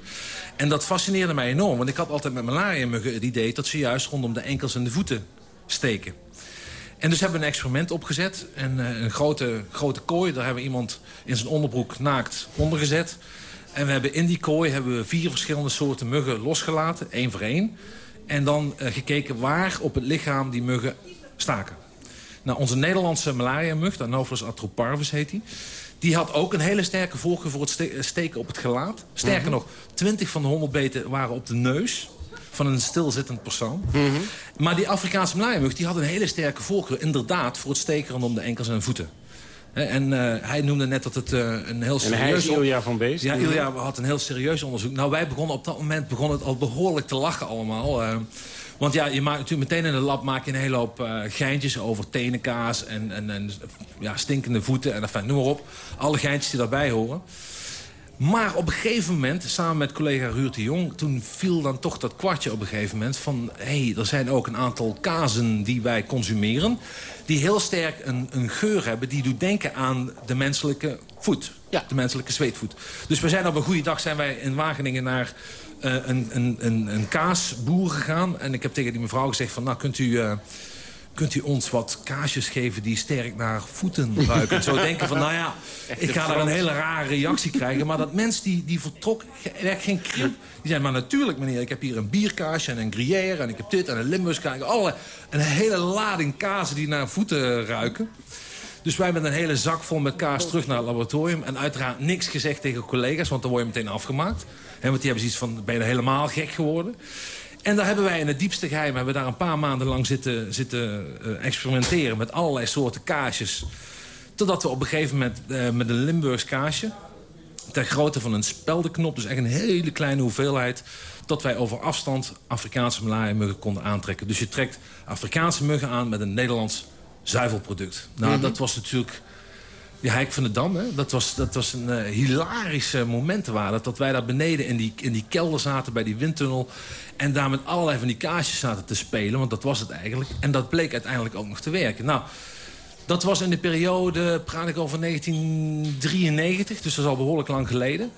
En dat fascineerde mij enorm, want ik had altijd met malaria-muggen het idee... dat ze juist rondom de enkels en de voeten steken. En dus hebben we een experiment opgezet. En uh, een grote, grote kooi, daar hebben we iemand in zijn onderbroek naakt ondergezet. En we hebben in die kooi hebben we vier verschillende soorten muggen losgelaten, één voor één. En dan uh, gekeken waar op het lichaam die muggen staken. Nou, onze Nederlandse malaria-mug, de Anophilus atroparvus heet die... die had ook een hele sterke voorkeur voor het ste steken op het gelaat. Sterker mm -hmm. nog, 20 van de 100 beten waren op de neus van een stilzittend persoon. Mm -hmm. Maar die Afrikaanse malaria-mug die had een hele sterke voorkeur... inderdaad voor het steken rondom de enkels en voeten. En uh, hij noemde net dat het uh, een heel serieus... En hij is Ilja van Beest? Ja, Ilja had een heel serieus onderzoek. Nou, wij begonnen op dat moment begon het al behoorlijk te lachen allemaal. Uh, want ja, je maakt natuurlijk meteen in de lab maak je een hele hoop geintjes over tenenkaas en, en, en ja, stinkende voeten en enfin, noem maar op. Alle geintjes die daarbij horen. Maar op een gegeven moment, samen met collega Ruurt de Jong... toen viel dan toch dat kwartje op een gegeven moment van... hé, hey, er zijn ook een aantal kazen die wij consumeren... die heel sterk een, een geur hebben die doet denken aan de menselijke voet. Ja. De menselijke zweetvoet. Dus we zijn op een goede dag zijn wij in Wageningen naar uh, een, een, een, een kaasboer gegaan. En ik heb tegen die mevrouw gezegd van... nou, kunt u... Uh, kunt u ons wat kaasjes geven die sterk naar voeten ruiken? Zo denken van, nou ja, ik ga daar een hele rare reactie krijgen. Maar dat mens die, die vertrok, werd geen krimp. Die zei, maar natuurlijk meneer, ik heb hier een bierkaasje en een gruyère... en ik heb dit en een limburgskaas. Alle, een hele lading kazen die naar voeten ruiken. Dus wij met een hele zak vol met kaas terug naar het laboratorium. En uiteraard niks gezegd tegen collega's, want dan word je meteen afgemaakt. He, want die hebben zoiets van, ben je helemaal gek geworden? En daar hebben wij in het diepste geheim... hebben we daar een paar maanden lang zitten, zitten uh, experimenteren... met allerlei soorten kaasjes. Totdat we op een gegeven moment uh, met een Limburgs kaasje... ter grootte van een speldenknop, dus echt een hele kleine hoeveelheid... dat wij over afstand Afrikaanse malaria-muggen konden aantrekken. Dus je trekt Afrikaanse muggen aan met een Nederlands zuivelproduct. Nou, mm -hmm. dat was natuurlijk... Die hijk van de Dam, hè? Dat, was, dat was een uh, hilarische momenten waren. Dat wij daar beneden in die, in die kelder zaten bij die windtunnel... en daar met allerlei van die kaasjes zaten te spelen. Want dat was het eigenlijk. En dat bleek uiteindelijk ook nog te werken. Nou, dat was in de periode, praat ik over 1993. Dus dat is al behoorlijk lang geleden.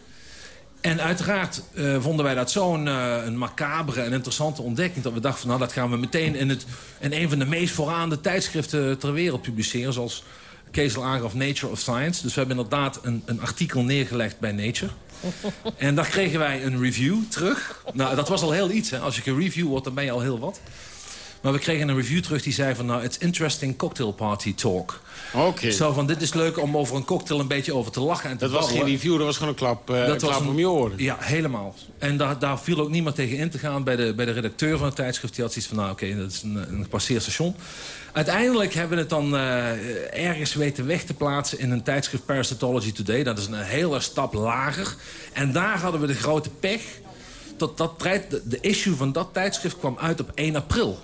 En uiteraard uh, vonden wij dat zo'n uh, een macabere en interessante ontdekking... dat we dachten, van, nou, dat gaan we meteen in, het, in een van de meest vooraande tijdschriften ter wereld publiceren... zoals Kees aangaf Nature of Science. Dus we hebben inderdaad een, een artikel neergelegd bij Nature. En daar kregen wij een review terug. Nou, dat was al heel iets. Hè. Als je een review wordt, dan ben je al heel wat. Maar we kregen een review terug die zei van... nou, it's interesting cocktail party talk. Oké. Okay. Zo van, dit is leuk om over een cocktail een beetje over te lachen en te Dat was babbelen. geen review, dat was gewoon een klap, uh, dat klap een, om je oren. Ja, helemaal. En daar, daar viel ook niemand tegen in te gaan bij de, bij de redacteur van het tijdschrift. Die had zoiets van, nou oké, okay, dat is een, een gepasseerd station. Uiteindelijk hebben we het dan uh, ergens weten weg te plaatsen... in een tijdschrift Parasitology Today. Dat is een hele stap lager. En daar hadden we de grote pech... dat, dat de issue van dat tijdschrift kwam uit op 1 april.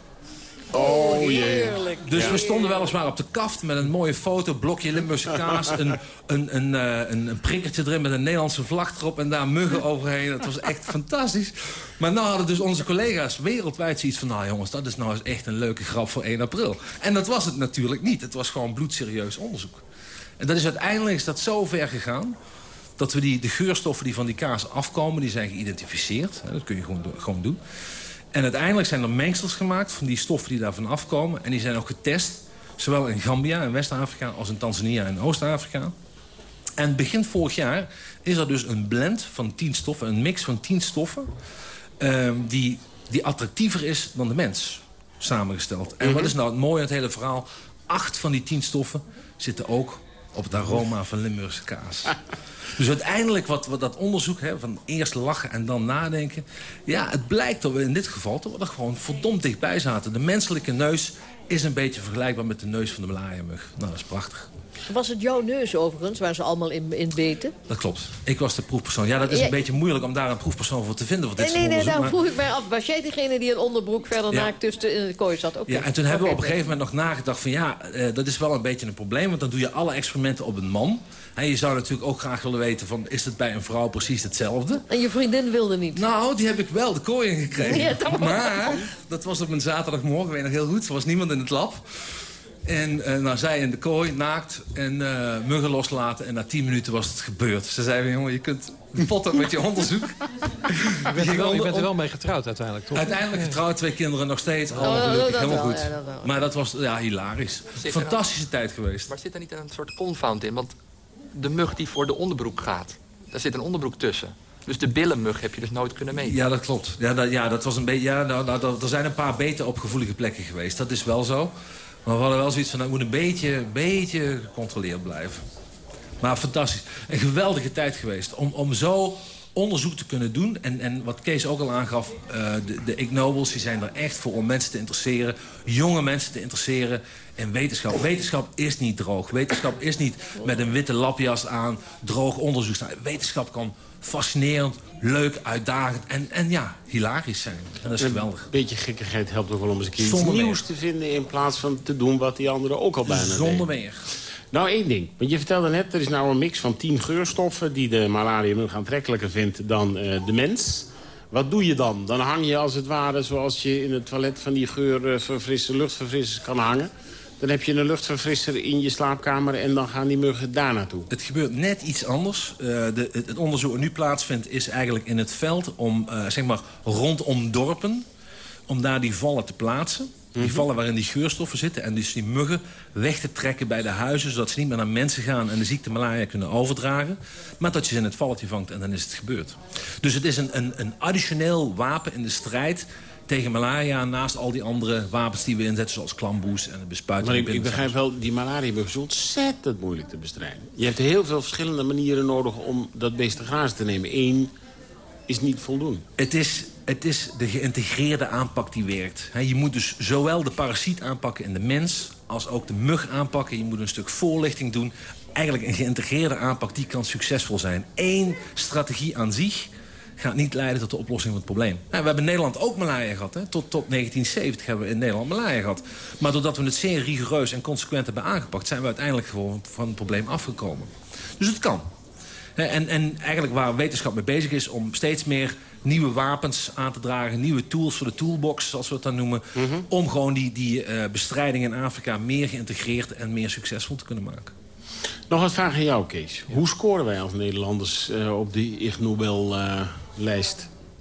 Oh, jee. Dus Ja. we stonden weliswaar op de kaft met een mooie foto, blokje Limburgse kaas, een, een, een, eh, een, een prikkertje erin met een Nederlandse vlag erop en daar muggen overheen. Dat was echt fantastisch. Maar nou hadden dus onze collega's wereldwijd zoiets van, nou jongens, dat is nou eens echt een leuke grap voor 1 april. En dat was het natuurlijk niet. Het was gewoon bloedserieus onderzoek. En dat is uiteindelijk is dat zo ver gegaan dat we die, de geurstoffen die van die kaas afkomen, die zijn geïdentificeerd. Dat kun je gewoon, gewoon doen. En uiteindelijk zijn er mengsels gemaakt van die stoffen die daarvan afkomen. En die zijn ook getest, zowel in Gambia in West-Afrika als in Tanzania en Oost-Afrika. En begin vorig jaar is er dus een blend van tien stoffen, een mix van tien stoffen... ehm, die, die attractiever is dan de mens samengesteld. En wat is nou het mooie aan het hele verhaal? Acht van die tien stoffen zitten ook op het aroma van Limburgse kaas. Dus uiteindelijk wat, wat dat onderzoek, hè, van eerst lachen en dan nadenken... ja, het blijkt dat we in dit geval dat we er gewoon verdomd dichtbij zaten. De menselijke neus is een beetje vergelijkbaar met de neus van de malaria-mug. Nou, dat is prachtig. Was het jouw neus overigens, waar ze allemaal in, in beten? Dat klopt. Ik was de proefpersoon. Ja, dat is Ja. een beetje moeilijk om daar een proefpersoon voor te vinden. Voor dit Nee, nee, maar- vroeg ik mij af. Was jij degene die een onderbroek verder Ja. naakt tussen in de kooi zat? Oké. Ja, en toen hebben we op een gegeven moment nog nagedacht van... ja, eh, dat is wel een beetje een probleem, want dan doe je alle experimenten op een man. En je zou natuurlijk ook graag willen weten van... is het bij een vrouw precies hetzelfde? En je vriendin wilde niet? Nou, die heb ik wel de kooi ingekregen. Ja, toch? maar dat was op een zaterdagmorgen, weet nog heel goed. Er was niemand in het lab. En eh, nou, zij in de kooi, naakt, en eh, muggen loslaten. En na tien minuten was het gebeurd. Ze zeiden, jongen, je kunt potten met je onderzoek. Je bent, er wel, je bent er wel mee getrouwd uiteindelijk, toch? Uiteindelijk getrouwd, twee kinderen nog steeds. Oh, Allemaal dat- gelukkig, dat helemaal wel, goed. ja, dat wel. Maar dat was ja, hilarisch. Zit er- Fantastische tijd geweest. Maar zit er niet een soort confound in? Want de mug die voor de onderbroek gaat, daar zit een onderbroek tussen. Dus de billenmug heb je dus nooit kunnen meten. Ja, dat klopt. Ja, dat, ja, dat was een beetje. Ja, nou, nou, dat- er zijn een paar beter op gevoelige plekken geweest. Dat is wel zo. Maar we hadden wel zoiets van, dat moet een beetje, beetje gecontroleerd blijven. Maar fantastisch. Een geweldige tijd geweest. Om, om zo onderzoek te kunnen doen. En, en wat Kees ook al aangaf, eh, de, de Ig Nobels die zijn er echt voor om mensen te interesseren. Jonge mensen te interesseren in wetenschap. Wetenschap is niet droog. Wetenschap is niet met een witte lapjas aan droog onderzoek staan. Wetenschap kan fascinerend, leuk, uitdagend en, en ja, hilarisch zijn. En dat is geweldig. Een beetje gekkigheid helpt ook wel om eens een keer iets meer. nieuws te vinden... in plaats van te doen wat die anderen ook al bijna Zonder meer. Nou, één ding. Want je vertelde net, er is nou een mix van tien geurstoffen... die de malaria-mug aantrekkelijker vindt dan eh, de mens. Wat doe je dan? Dan hang je als het ware zoals je in het toilet... van die geurverfrissers, luchtverfrissers kan hangen. Dan heb je een luchtverfrisser in je slaapkamer... en dan gaan die muggen daar naartoe. Het gebeurt net iets anders. Eh, de, het, het onderzoek dat nu plaatsvindt is eigenlijk in het veld... om, eh, zeg maar, rondom dorpen, om daar die vallen te plaatsen. Die vallen waarin die geurstoffen zitten. En dus die muggen weg te trekken bij de huizen... zodat ze niet meer naar mensen gaan en de ziekte malaria kunnen overdragen. Maar dat je ze in het valletje vangt en dan is het gebeurd. Dus het is een, een, een additioneel wapen in de strijd tegen malaria... naast al die andere wapens die we inzetten, zoals klamboes en het bespuiten. Maar ik, ik begrijp wel, die malaria-mug is ontzettend moeilijk te bestrijden. Je hebt heel veel verschillende manieren nodig om dat beest te grazen te nemen. Eén is niet voldoende. Het is, het is de geïntegreerde aanpak die werkt. He, je moet dus zowel de parasiet aanpakken in de mens... als ook de mug aanpakken. Je moet een stuk voorlichting doen. Eigenlijk een geïntegreerde aanpak die kan succesvol zijn. Eén strategie aan zich gaat niet leiden tot de oplossing van het probleem. Nou, we hebben in Nederland ook malaria gehad. Hè? Tot, tot 1970 hebben we in Nederland malaria gehad. Maar doordat we het zeer rigoureus en consequent hebben aangepakt... zijn we uiteindelijk gewoon van het probleem afgekomen. Dus het kan. En, en eigenlijk waar wetenschap mee bezig is... om steeds meer nieuwe wapens aan te dragen... nieuwe tools voor de toolbox, zoals we het dan noemen... om gewoon die, die eh, bestrijding in Afrika meer geïntegreerd... en meer succesvol te kunnen maken. Nog een vraag aan jou, Kees. Hoe scoren wij als Nederlanders eh, op die Ig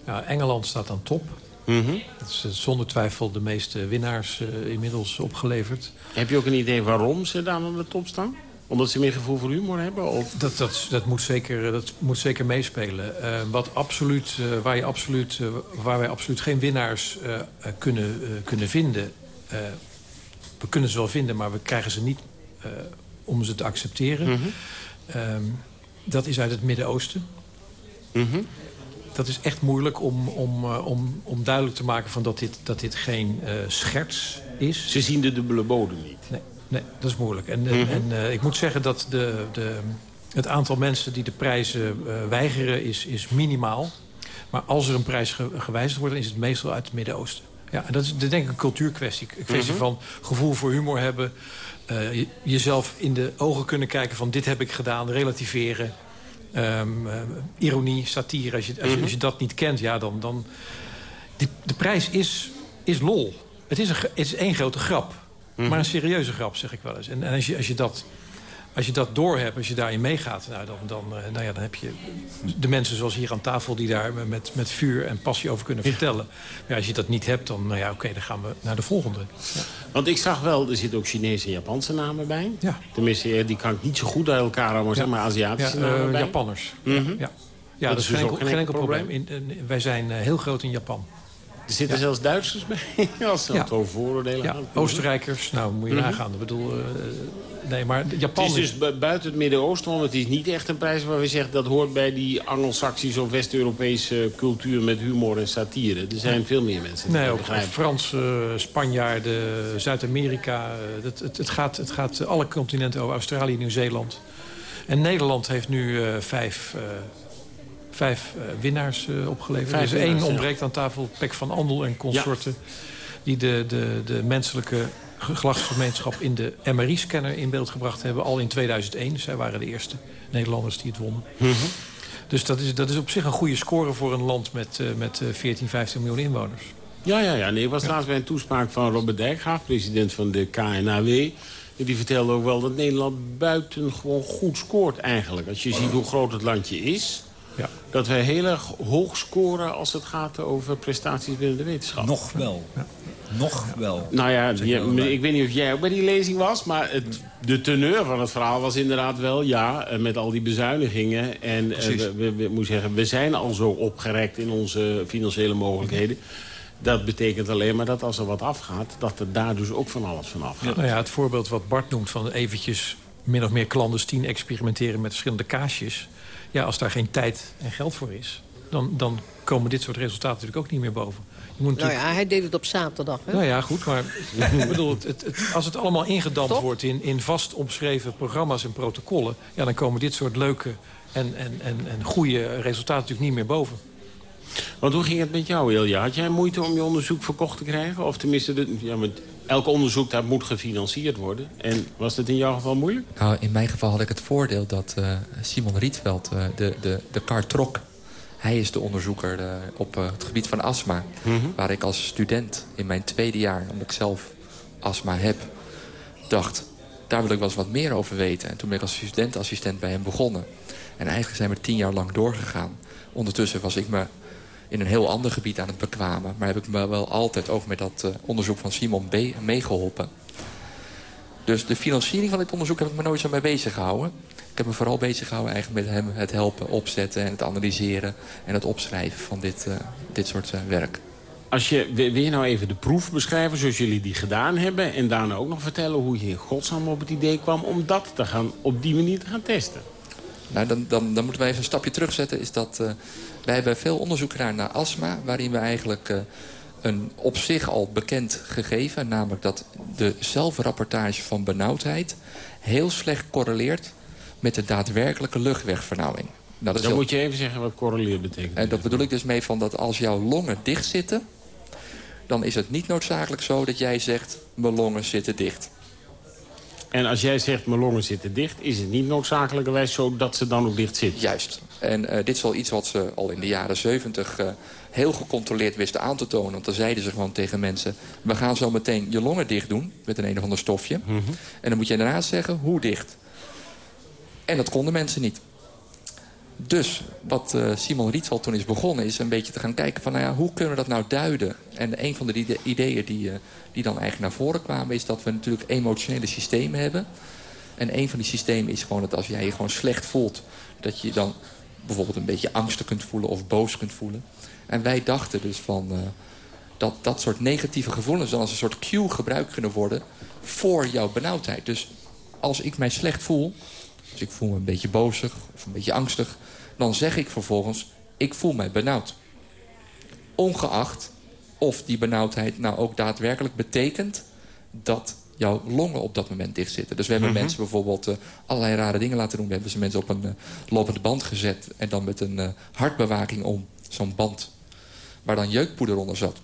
Ja, Engeland staat aan top. Mhm. Dat is eh, zonder twijfel de meeste winnaars eh, inmiddels opgeleverd. Heb je ook een idee waarom ze daar aan de top staan? Omdat ze meer gevoel voor humor hebben? Of? Dat, dat, dat, moet, zeker, dat moet zeker meespelen. Eh, wat absoluut, eh, waar, je absoluut, eh, waar wij absoluut geen winnaars eh, eh, kunnen, eh, kunnen vinden... eh, we kunnen ze wel vinden, maar we krijgen ze niet eh, om ze te accepteren. Mhm. Ehm, dat is uit het Midden-Oosten. Mhm. Dat is echt moeilijk om, om, eh, om, om duidelijk te maken van dat, dit, dat dit geen eh, scherts is. Ze zien de dubbele bodem niet. Nee, nee dat is moeilijk. En, en, Mhm. en, eh, ik moet zeggen dat de, de, het aantal mensen die de prijzen eh, weigeren is, is minimaal. Maar als er een prijs ge- gewijzigd wordt, dan is het meestal uit het Midden-Oosten. Ja, en dat is denk ik een cultuurkwestie. Een kwestie Mhm. van gevoel voor humor hebben. eh, je- jezelf in de ogen kunnen kijken van dit heb ik gedaan, relativeren. Ehm, eh, ironie, satire, als je, als, je, Mhm. als je dat niet kent, ja, dan... dan die, de prijs is, is lol. Het is, een, ge- het is één grote grap. Mhm. Maar een serieuze grap, zeg ik wel eens. En, en als, je, als, je dat, als je dat doorhebt, als je daarin meegaat... Nou, dan, dan, eh, nou ja, dan heb je de mensen zoals hier aan tafel... die daar met, met vuur en passie over kunnen vertellen. Ja, als je dat niet hebt, dan, nou ja, oké, dan gaan we naar de volgende. Ja. Want ik zag wel, er zitten ook Chinese en Japanse namen bij. Ja. Tenminste, eh, die kan ik niet zo goed uit elkaar houden, maar zeg maar Aziatische Ja, namen bij. Japanners. Mhm. Ja, ja. ja Dat dat, is dus geen, ook enkel, geen enkel probleem. In, in- wij zijn heel groot in Japan. Er zitten zelfs Duitsers bij, als ze ja. over vooroordelen ja, Oostenrijkers, nou moet je mm -hmm. nagaan. Ik bedoel, uh, nee, maar Japan... Het is dus buiten het Midden-Oosten, want het is niet echt een prijs waar we zeggen... dat hoort bij die Anglo-Saxische of West-Europese cultuur met humor en satire. Er zijn veel meer mensen. Nee, ook Frans, uh, Spanjaarden, Zuid-Amerika. Het, het, het, gaat, het gaat alle continenten over, Australië, Nieuw-Zeeland. En Nederland heeft nu uh, vijf vijf uh, winnaars uh, opgeleverd. Vijf dus één ontbreekt aan tafel, Pek van Andel en consorten... Ja. die de, de, de menselijke geslachtsgemeenschap in de MRI-scanner in beeld gebracht hebben... al in 2001. Zij waren de eerste Nederlanders die het wonnen. Mm -hmm. Dus dat is, dat is op zich een goede score voor een land met, uh, met 14, 15 miljoen inwoners. Ja, ja, ja. Nee, ik was ja. laatst bij een toespraak van Robert Dijkgraaf... president van de KNAW... Die vertelde ook wel dat Nederland buitengewoon goed scoort eigenlijk. Als je ziet hoe groot het landje is... Ja. Dat wij heel erg hoog scoren als het gaat over prestaties binnen de wetenschap. Nog wel. Ja. Nog wel. Nou ja, je, ik weet niet of jij ook bij die lezing was... maar het, de teneur van het verhaal was inderdaad wel... ja, eh, met al die bezuinigingen. En we, we, we, moet zeggen, we zijn al zo opgerekt in onze financiële mogelijkheden... Dat betekent alleen maar dat als er wat afgaat... dat er daar dus ook van alles van afgaat. Ja, nou ja, het voorbeeld wat Bart noemt van eventjes min of meer clandestien experimenteren met verschillende kaasjes ja, als daar geen tijd en geld voor is... dan, dan komen dit soort resultaten natuurlijk ook niet meer boven. Je moet nou ja, hij deed het op zaterdag. Hè? Nou ja, goed, maar ik bedoel, het, het, als het allemaal ingedampt wordt... In, in vast omschreven programma's en protocollen... Ja, dan komen dit soort leuke en, en, en, en goede resultaten natuurlijk niet meer boven. Want hoe ging het met jou, Ilja? Had jij moeite om je onderzoek verkocht te krijgen? Of tenminste, de, ja, met elk onderzoek dat moet gefinancierd worden. En was dat in jouw geval moeilijk? Nou, in mijn geval had ik het voordeel dat uh, Simon Rietveld uh, de, de, de kar trok. Hij is de onderzoeker uh, op het gebied van astma. Mm -hmm. Waar ik als student in mijn tweede jaar, omdat ik zelf astma heb... dacht, daar wil ik wel eens wat meer over weten. En toen ben ik als studentassistent bij hem begonnen. En eigenlijk zijn we tien jaar lang doorgegaan. Ondertussen was ik me in een heel ander gebied aan het bekwamen. Maar heb ik me wel altijd ook met dat uh, onderzoek van Simon B. meegeholpen. Dus de financiering van dit onderzoek heb ik me nooit zo mee bezig gehouden. Ik heb me vooral bezig gehouden eigenlijk met hem het helpen opzetten... en het analyseren en het opschrijven van dit, uh, dit soort uh, werk. Als je, wil je nou even de proef beschrijven zoals jullie die gedaan hebben... en daarna ook nog vertellen hoe je in godsnaam op het idee kwam... om dat te gaan, op die manier te gaan testen? Nou, dan, dan, dan moeten we even een stapje terugzetten. Is dat, uh, wij hebben veel onderzoek gedaan naar astma... waarin we eigenlijk uh, een op zich al bekend gegeven... namelijk dat de zelfrapportage van benauwdheid... heel slecht correleert met de daadwerkelijke luchtwegvernauwing. Nou, dan heel... moet je even zeggen wat correleert betekent. En dat bedoel ik dus mee van dat als jouw longen dicht zitten... dan is het niet noodzakelijk zo dat jij zegt... mijn longen zitten dicht. En als jij zegt mijn longen zitten dicht... is het niet noodzakelijkerwijs zo dat ze dan ook dicht zitten? Juist. En uh, dit is wel iets wat ze al in de jaren 70 uh, heel gecontroleerd wisten aan te tonen. Want dan zeiden ze gewoon tegen mensen... we gaan zo meteen je longen dicht doen met een een of ander stofje. Mm -hmm. En dan moet je daarna zeggen hoe dicht. En dat konden mensen niet. Dus wat uh, Simon Rietveld toen is begonnen... is een beetje te gaan kijken van nou ja, hoe kunnen we dat nou duiden. En een van de ideeën die, die dan eigenlijk naar voren kwamen... is dat we natuurlijk emotionele systemen hebben. En een van die systemen is gewoon dat als jij je gewoon slecht voelt... dat je dan bijvoorbeeld een beetje angstig kunt voelen of boos kunt voelen. En wij dachten dus van... Uh, dat dat soort negatieve gevoelens dan als een soort cue gebruikt kunnen worden... voor jouw benauwdheid. Dus als ik mij slecht voel... dus ik voel me een beetje bozig of een beetje angstig... dan zeg ik vervolgens, ik voel mij benauwd. Ongeacht of die benauwdheid nou ook daadwerkelijk betekent... dat jouw longen op dat moment dicht zitten. Dus we hebben mm -hmm. mensen bijvoorbeeld uh, allerlei rare dingen laten doen. We hebben ze mensen op een uh, lopende band gezet... en dan met een uh, hartbewaking om zo'n band... waar dan jeukpoeder onder zat.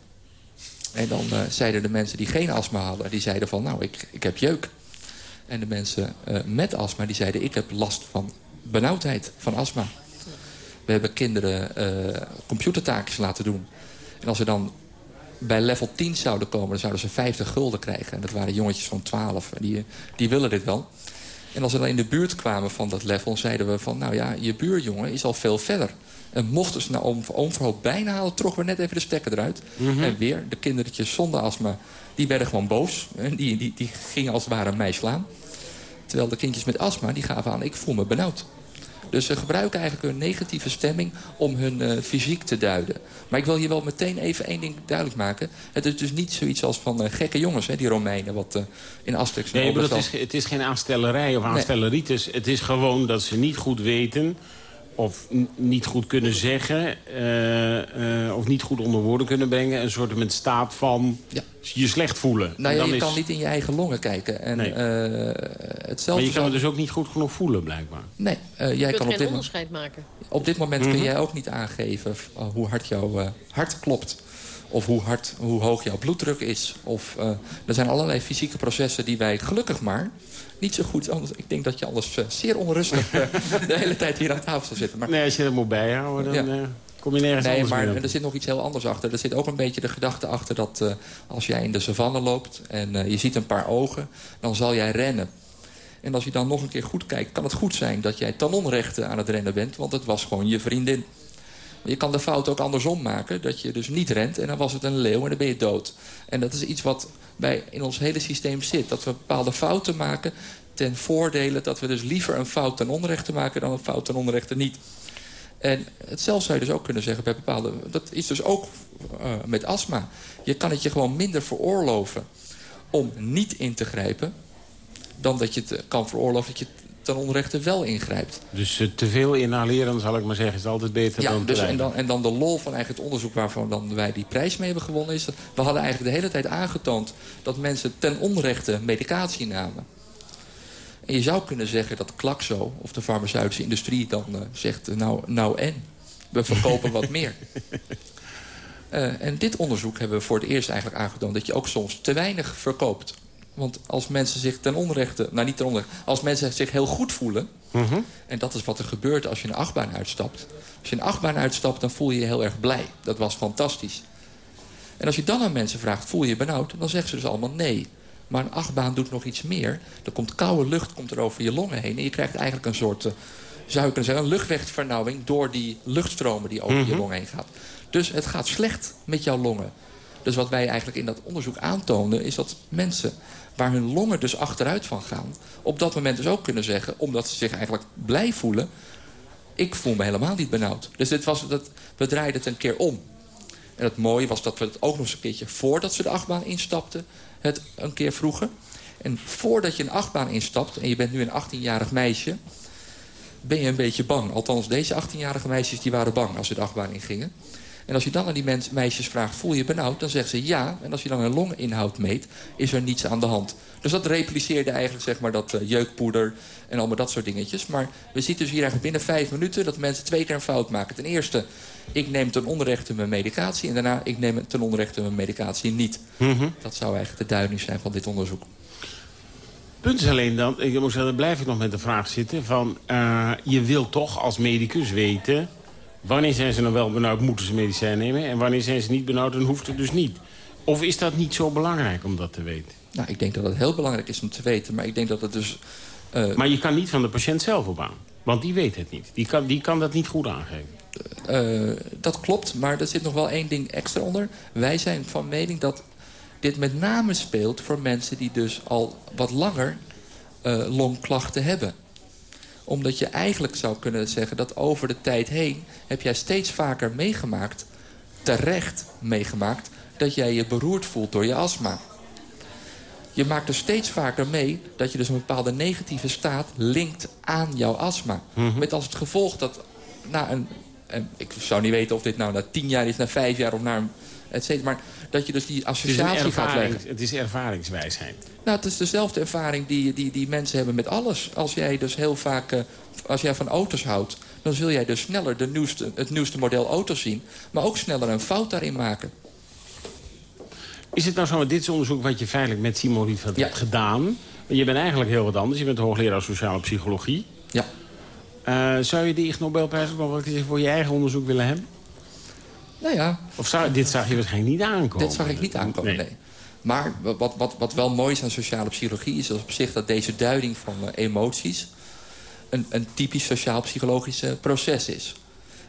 En dan zeiden de mensen die geen astma hadden... die zeiden van, nou, ik, ik heb jeuk. En de mensen met astma die zeiden... ik heb last van benauwdheid, van astma. We hebben kinderen computertaakjes laten doen. En als ze dan bij level 10 zouden komen, dan zouden ze 50 gulden krijgen. En dat waren jongetjes van 12. En die, die willen dit wel. En als we dan in de buurt kwamen van dat level, zeiden we van... nou ja, je buurjongen is al veel verder. En mochten ze nou om, onverhoopt bijna halen, trokken we net even de stekker eruit. Mm -hmm. En weer, de kindertjes zonder astma, die werden gewoon boos. En die, die, die gingen als het ware mij slaan. Terwijl de kindjes met astma, die gaven aan, ik voel me benauwd. Dus ze gebruiken eigenlijk hun negatieve stemming om hun uh, fysiek te duiden. Maar ik wil hier wel meteen even één ding duidelijk maken. Het is dus niet zoiets als van uh, gekke jongens, hè, die Romeinen, wat uh, in Asterix... Nee, maar het is, het is geen aanstellerij of aanstelleritis. Nee. Het is gewoon dat ze niet goed weten of niet goed kunnen zeggen... Uh, uh, of niet goed onder woorden kunnen brengen. Een soort met staat van ja. je slecht voelen. Nou ja, je is... kan niet in je eigen longen kijken. En, nee. uh, hetzelfde maar je kan het dus ook niet goed genoeg voelen, blijkbaar. Nee, jij je kan op dit onderscheid maken. Op dit moment mm -hmm. kun jij ook niet aangeven hoe hard jouw hart klopt. Of hoe, hard, hoe hoog jouw bloeddruk is. Of, er zijn allerlei fysieke processen die wij gelukkig maar niet zo goed. Anders, ik denk dat je anders uh, zeer onrustig uh, de hele tijd hier aan tafel zou zitten. Maar, nee, als je er moet bijhouden, dan ja. uh, kom je nergens nee, maar er zit nog iets heel anders achter. Er zit ook een beetje de gedachte achter dat als jij in de savanne loopt... en je ziet een paar ogen, dan zal jij rennen. En als je dan nog een keer goed kijkt, kan het goed zijn dat jij ten onrechte aan het rennen bent. Want het was gewoon je vriendin. Je kan de fout ook andersom maken. Dat je dus niet rent en dan was het een leeuw en dan ben je dood. En dat is iets wat bij in ons hele systeem zit. Dat we bepaalde fouten maken ten voordele dat we dus liever een fout ten onrechte maken... dan een fout ten onrechte niet. En hetzelfde zou je dus ook kunnen zeggen bij bepaalde... Dat is dus ook uh, met astma. Je kan het je gewoon minder veroorloven om niet in te grijpen... dan dat je het kan veroorloven dat je ten onrechte wel ingrijpt. Dus uh, te veel inhaleren, zal ik maar zeggen, is altijd beter ja, dan dus en, dan, en dan de lol van eigenlijk het onderzoek waarvan dan wij die prijs mee hebben gewonnen... is dat we hadden eigenlijk de hele tijd aangetoond dat mensen ten onrechte medicatie namen. En je zou kunnen zeggen dat Klaxo of de farmaceutische industrie dan uh, zegt... Uh, nou, nou en, we verkopen wat meer. En dit onderzoek hebben we voor het eerst eigenlijk aangetoond... dat je ook soms te weinig verkoopt. Want als mensen zich ten onrechte... Nou, niet ten onrechte. Als mensen zich heel goed voelen... Mm -hmm. en dat is wat er gebeurt als je een achtbaan uitstapt. Als je een achtbaan uitstapt, dan voel je je heel erg blij. Dat was fantastisch. En als je dan aan mensen vraagt, voel je je benauwd? Dan zeggen ze dus allemaal nee. Maar een achtbaan doet nog iets meer. Er komt koude lucht komt er over je longen heen. En je krijgt eigenlijk een soort, uh, zou ik kunnen zeggen, een luchtwegvernauwing... door die luchtstromen die over mm -hmm. je longen heen gaat. Dus het gaat slecht met jouw longen. Dus wat wij eigenlijk in dat onderzoek aantoonden... is dat mensen waar hun longen dus achteruit van gaan... op dat moment dus ook kunnen zeggen, omdat ze zich eigenlijk blij voelen... ik voel me helemaal niet benauwd. Dus dit was, dat, we draaiden het een keer om. En het mooie was dat we het ook nog eens een keertje... voordat ze de achtbaan instapten, het een keer vroegen. En voordat je een achtbaan instapt... en je bent nu een 18-jarig meisje... ben je een beetje bang. Althans, deze 18-jarige meisjes die waren bang als ze de achtbaan ingingen. En als je dan aan die meisjes vraagt, voel je benauwd? Dan zeggen ze ja. En als je dan een longinhoud meet, is er niets aan de hand. Dus dat repliceerde eigenlijk zeg maar, dat uh, jeukpoeder en allemaal dat soort dingetjes. Maar we zien dus hier eigenlijk binnen vijf minuten... dat mensen twee keer een fout maken. Ten eerste, ik neem ten onrechte mijn medicatie... en daarna, ik neem ten onrechte mijn medicatie niet. Mm -hmm. Dat zou eigenlijk de duiding zijn van dit onderzoek. Punt is alleen dan, ik moet zeggen, dan blijf ik nog met de vraag zitten... van uh, je wil toch als medicus weten... Wanneer zijn ze nou wel benauwd, moeten ze medicijn nemen? En wanneer zijn ze niet benauwd, dan hoeft het dus niet. Of is dat niet zo belangrijk om dat te weten? Nou, ik denk dat het heel belangrijk is om te weten. Maar ik denk dat het dus... Uh... Maar je kan niet van de patiënt zelf op aan. Want die weet het niet. Die kan, die kan dat niet goed aangeven. Uh, dat klopt, maar er zit nog wel één ding extra onder. Wij zijn van mening dat dit met name speelt voor mensen... die dus al wat langer uh, longklachten hebben omdat je eigenlijk zou kunnen zeggen dat over de tijd heen... heb jij steeds vaker meegemaakt, terecht meegemaakt... dat jij je beroerd voelt door je astma. Je maakt er steeds vaker mee dat je dus een bepaalde negatieve staat... linkt aan jouw astma. Mm -hmm. Met als het gevolg dat na een... ik zou niet weten of dit nou na tien jaar is, na vijf jaar of na een... Et cetera, maar dat je dus die associatie gaat leggen. Het is ervaringswijsheid. Nou, het is dezelfde ervaring die, die, die mensen hebben met alles. Als jij dus heel vaak, uh, als jij van auto's houdt... dan zul jij dus sneller de nieuwste, het nieuwste model auto's zien... maar ook sneller een fout daarin maken. Is het nou zo, dit is onderzoek wat je feitelijk met Simon Rietveld ja. hebt gedaan... je bent eigenlijk heel wat anders. Je bent hoogleraar sociale psychologie. Ja. Uh, zou je de Ig Nobelprijs nog wel voor je eigen onderzoek willen hebben? Nou ja. Of zou, dit zag je waarschijnlijk niet aankomen? Dit zag ik niet aankomen, nee. nee. Maar wat, wat, wat wel mooi is aan sociale psychologie... is op zich dat deze duiding van uh, emoties... Een, een typisch sociaal-psychologisch proces is.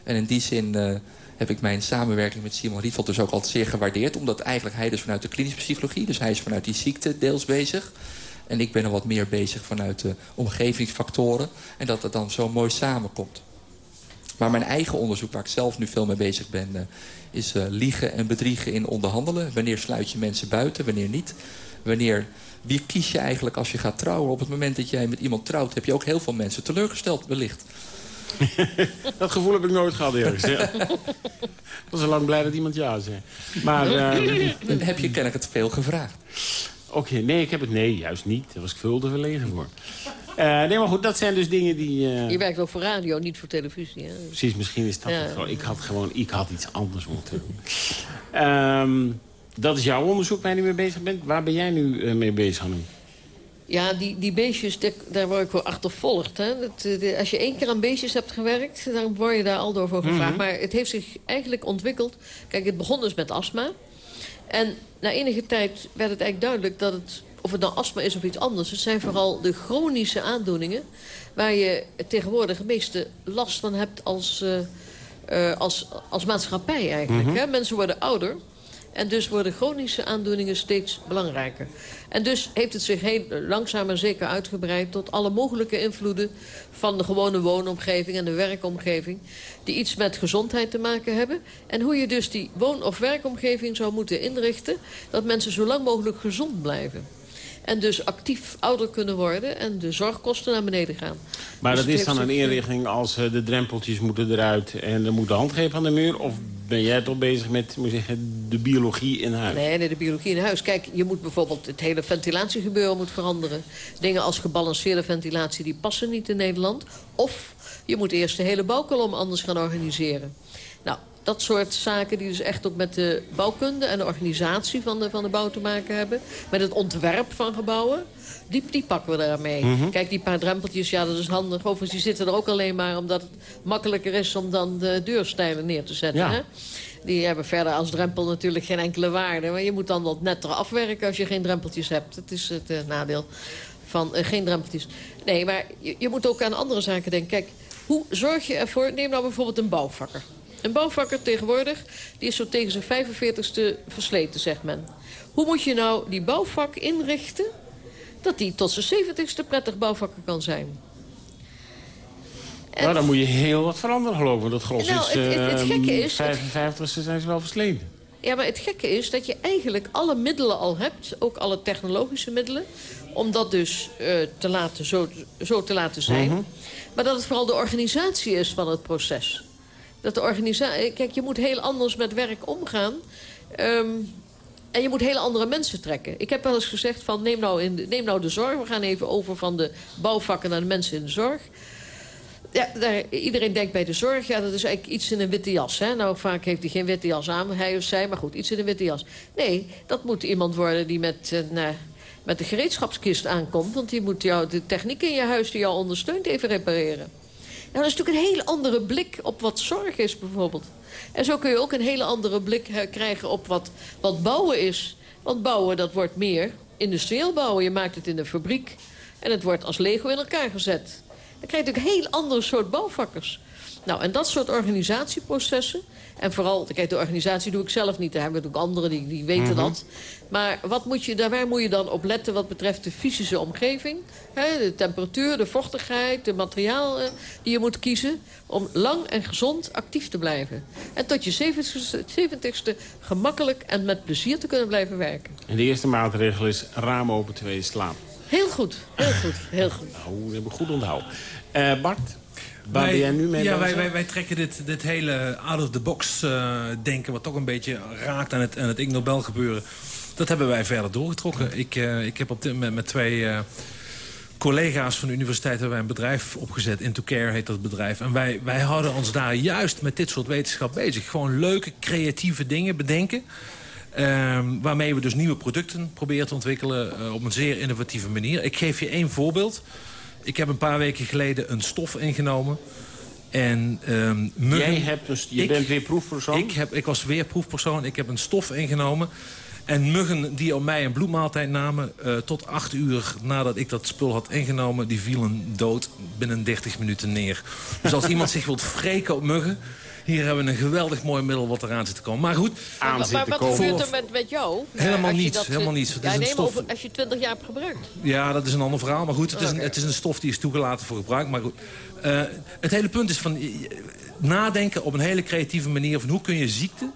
En in die zin uh, heb ik mijn samenwerking met Simon Rietveld dus ook altijd zeer gewaardeerd. Omdat eigenlijk hij dus vanuit de klinische psychologie... dus hij is vanuit die ziekte deels bezig. En ik ben er wat meer bezig vanuit de omgevingsfactoren. En dat het dan zo mooi samenkomt. Maar mijn eigen onderzoek, waar ik zelf nu veel mee bezig ben... Uh, is uh, liegen en bedriegen in onderhandelen. Wanneer sluit je mensen buiten, wanneer niet? Wanneer, wie kies je eigenlijk als je gaat trouwen? Op het moment dat jij met iemand trouwt... heb je ook heel veel mensen teleurgesteld, wellicht. dat gevoel heb ik nooit gehad, eerlijk ja. Ik was al lang blij dat iemand ja zei. Maar, uh, heb je kennelijk het veel gevraagd? Oké, nee, ik heb het nee, juist niet. Daar was ik veel te verlegen voor. Uh, nee, maar goed, dat zijn dus dingen die... Uh... Je werkt ook voor radio, niet voor televisie. Hè? Precies, misschien is dat ja. het gewoon. Ik had gewoon ik had iets anders moeten doen. um, dat is jouw onderzoek waar je nu mee bezig bent. Waar ben jij nu uh, mee bezig, Hannu? Ja, die, die beestjes, daar word ik voor achtervolgd. Hè? Dat, de, als je één keer aan beestjes hebt gewerkt, dan word je daar al door voor gevraagd. Mm -hmm. Maar het heeft zich eigenlijk ontwikkeld. Kijk, het begon dus met astma. En na enige tijd werd het eigenlijk duidelijk dat het... of het nou astma is of iets anders... het zijn vooral de chronische aandoeningen... waar je tegenwoordig het meeste last van hebt als, uh, uh, als, als maatschappij eigenlijk. Mm -hmm. hè? Mensen worden ouder... En dus worden chronische aandoeningen steeds belangrijker. En dus heeft het zich heel langzaam en zeker uitgebreid... tot alle mogelijke invloeden van de gewone woonomgeving en de werkomgeving... die iets met gezondheid te maken hebben. En hoe je dus die woon- of werkomgeving zou moeten inrichten... dat mensen zo lang mogelijk gezond blijven. En dus actief ouder kunnen worden en de zorgkosten naar beneden gaan. Maar dus dat is dan een inrichting als uh, de drempeltjes moeten eruit... en er moet de handgreep aan de muur? Of ben jij toch bezig met moet zeggen, de biologie in huis? Nee, nee, de biologie in huis. Kijk, je moet bijvoorbeeld het hele ventilatiegebeuren moet veranderen. Dingen als gebalanceerde ventilatie die passen niet in Nederland. Of je moet eerst de hele bouwkolom anders gaan organiseren. Dat soort zaken die dus echt ook met de bouwkunde en de organisatie van de, van de bouw te maken hebben. Met het ontwerp van gebouwen. Die, die pakken we daarmee. Mm -hmm. Kijk, die paar drempeltjes, ja, dat is handig. Overigens, die zitten er ook alleen maar omdat het makkelijker is om dan de deurstijlen neer te zetten. Ja. Hè? Die hebben verder als drempel natuurlijk geen enkele waarde. Maar je moet dan wat netter afwerken als je geen drempeltjes hebt. Dat is het uh, nadeel van uh, geen drempeltjes. Nee, maar je, je moet ook aan andere zaken denken. Kijk, hoe zorg je ervoor... Neem nou bijvoorbeeld een bouwvakker. Een bouwvakker tegenwoordig, die is zo tegen zijn 45ste versleten, zegt men. Hoe moet je nou die bouwvak inrichten... dat die tot zijn 70ste prettig bouwvakker kan zijn? Nou, dan moet je heel wat veranderen, geloof ik. Dat gros nou, is, het, het, het gekke is... 55ste zijn ze wel versleten. Ja, maar het gekke is dat je eigenlijk alle middelen al hebt... ook alle technologische middelen... om dat dus uh, te laten, zo, zo, te laten zijn. Mm -hmm. Maar dat het vooral de organisatie is van het proces. Dat de organisatie... Kijk, je moet heel anders met werk omgaan. Um, en je moet hele andere mensen trekken. Ik heb wel eens gezegd van neem nou, in de, neem nou de zorg. We gaan even over van de bouwvakken naar de mensen in de zorg. Ja, daar, iedereen denkt bij de zorg, ja, dat is eigenlijk iets in een witte jas. Hè? Nou, vaak heeft hij geen witte jas aan, hij of zij, maar goed, iets in een witte jas. Nee, dat moet iemand worden die met, uh, met de gereedschapskist aankomt. Want die moet jou, de techniek in je huis die jou ondersteunt even repareren. Nou, dat is natuurlijk een hele andere blik op wat zorg is, bijvoorbeeld. En zo kun je ook een hele andere blik krijgen op wat, wat bouwen is. Want bouwen, dat wordt meer industrieel bouwen. Je maakt het in de fabriek en het wordt als Lego in elkaar gezet. Dan krijg je natuurlijk een heel ander soort bouwvakkers. Nou, en dat soort organisatieprocessen... en vooral, kijk, de organisatie doe ik zelf niet. Daar hebben we ook anderen die, die weten mm -hmm. dat. Maar wat moet je, daar moet je dan op letten wat betreft de fysische omgeving? Hè, de temperatuur, de vochtigheid, de materiaal uh, die je moet kiezen... om lang en gezond actief te blijven. En tot je 70ste gemakkelijk en met plezier te kunnen blijven werken. En de eerste maatregel is raam open, twee slaap. Heel goed, heel goed, heel goed. Nou, we hebben goed onthouden. Uh, Bart? Waar wij, ben jij nu mee ja, wij, wij, wij, trekken dit, dit hele out-of-the-box uh, denken... wat toch een beetje raakt aan het, aan het Ig Nobel gebeuren. Dat hebben wij verder doorgetrokken. Ik, uh, ik heb op dit moment met twee uh, collega's van de universiteit... hebben wij een bedrijf opgezet. Into Care heet dat bedrijf. En wij, wij houden ons daar juist met dit soort wetenschap bezig. Gewoon leuke, creatieve dingen bedenken... Uh, waarmee we dus nieuwe producten proberen te ontwikkelen uh, op een zeer innovatieve manier. Ik geef je één voorbeeld. Ik heb een paar weken geleden een stof ingenomen. En, um, muggen, Jij hebt dus, je ik, bent weer proefpersoon? Ik, heb, ik was weer proefpersoon. Ik heb een stof ingenomen. En muggen die op mij een bloedmaaltijd namen... Uh, tot acht uur nadat ik dat spul had ingenomen... die vielen dood binnen 30 minuten neer. Dus als iemand zich wilt wreken op muggen... Hier hebben we een geweldig mooi middel wat eraan zit te komen. Maar goed, Maar, maar wat gebeurt er met, met jou? Helemaal niets, dat, helemaal niets. Het Ja, is een nee, maar stof- over- als je 20 jaar hebt gebruikt. Ja, dat is een ander verhaal. Maar goed, het is, een, het is een stof die is toegelaten voor gebruik. Maar goed, eh, het hele punt is van nadenken op een hele creatieve manier... van hoe kun je ziekte,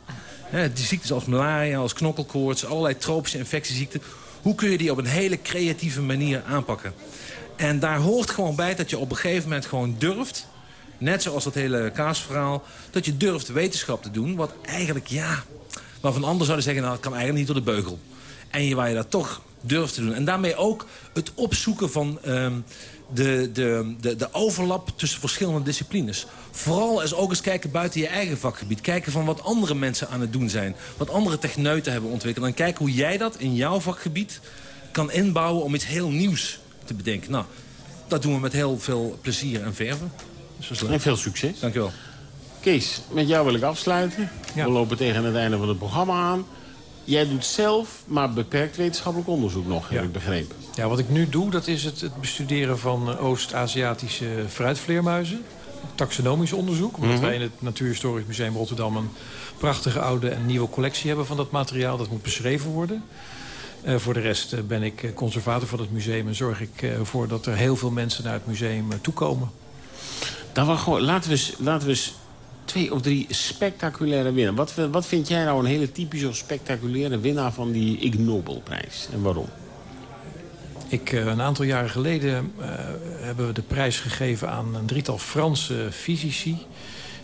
hè, die ziektes als malaria, als knokkelkoorts... allerlei tropische infectieziekten... hoe kun je die op een hele creatieve manier aanpakken? En daar hoort gewoon bij dat je op een gegeven moment gewoon durft... net zoals dat hele kaasverhaal... dat je durft wetenschap te doen... wat eigenlijk, ja... waarvan anderen zouden zeggen... nou, dat kan eigenlijk niet door de beugel. En je, waar je dat toch durft te doen. En daarmee ook het opzoeken van ehm, de, de, de, de overlap tussen verschillende disciplines. Vooral eens ook eens kijken buiten je eigen vakgebied. Kijken van wat andere mensen aan het doen zijn. Wat andere techneuten hebben ontwikkeld. En kijken hoe jij dat in jouw vakgebied kan inbouwen om iets heel nieuws te bedenken. Nou, dat doen we met heel veel plezier en verven. Dus. En veel succes. Dank je wel. Kees, met jou wil ik afsluiten. We lopen tegen het einde van het programma aan. Jij doet zelf, maar beperkt wetenschappelijk onderzoek nog, heb ik begrepen. Ja, wat ik nu doe, dat is het, het bestuderen van eh, Oost-Aziatische fruitvleermuizen. Taxonomisch onderzoek, omdat Mhm. wij in het Natuurhistorisch Museum Rotterdam... een prachtige oude en nieuwe collectie hebben van dat materiaal. Dat moet beschreven worden. Eh, voor de rest eh, ben ik conservator van het museum... en zorg ik ervoor dat er heel veel mensen naar het museum toekomen. Dan wel gewoon, laten, we eens, laten we eens twee of drie spectaculaire winnaars. Wat, wat vind jij nou een hele typische of spectaculaire winnaar van die Ig Nobelprijs? En waarom? Ik, eh, een aantal jaren geleden eh, hebben we de prijs gegeven aan een drietal Franse fysici.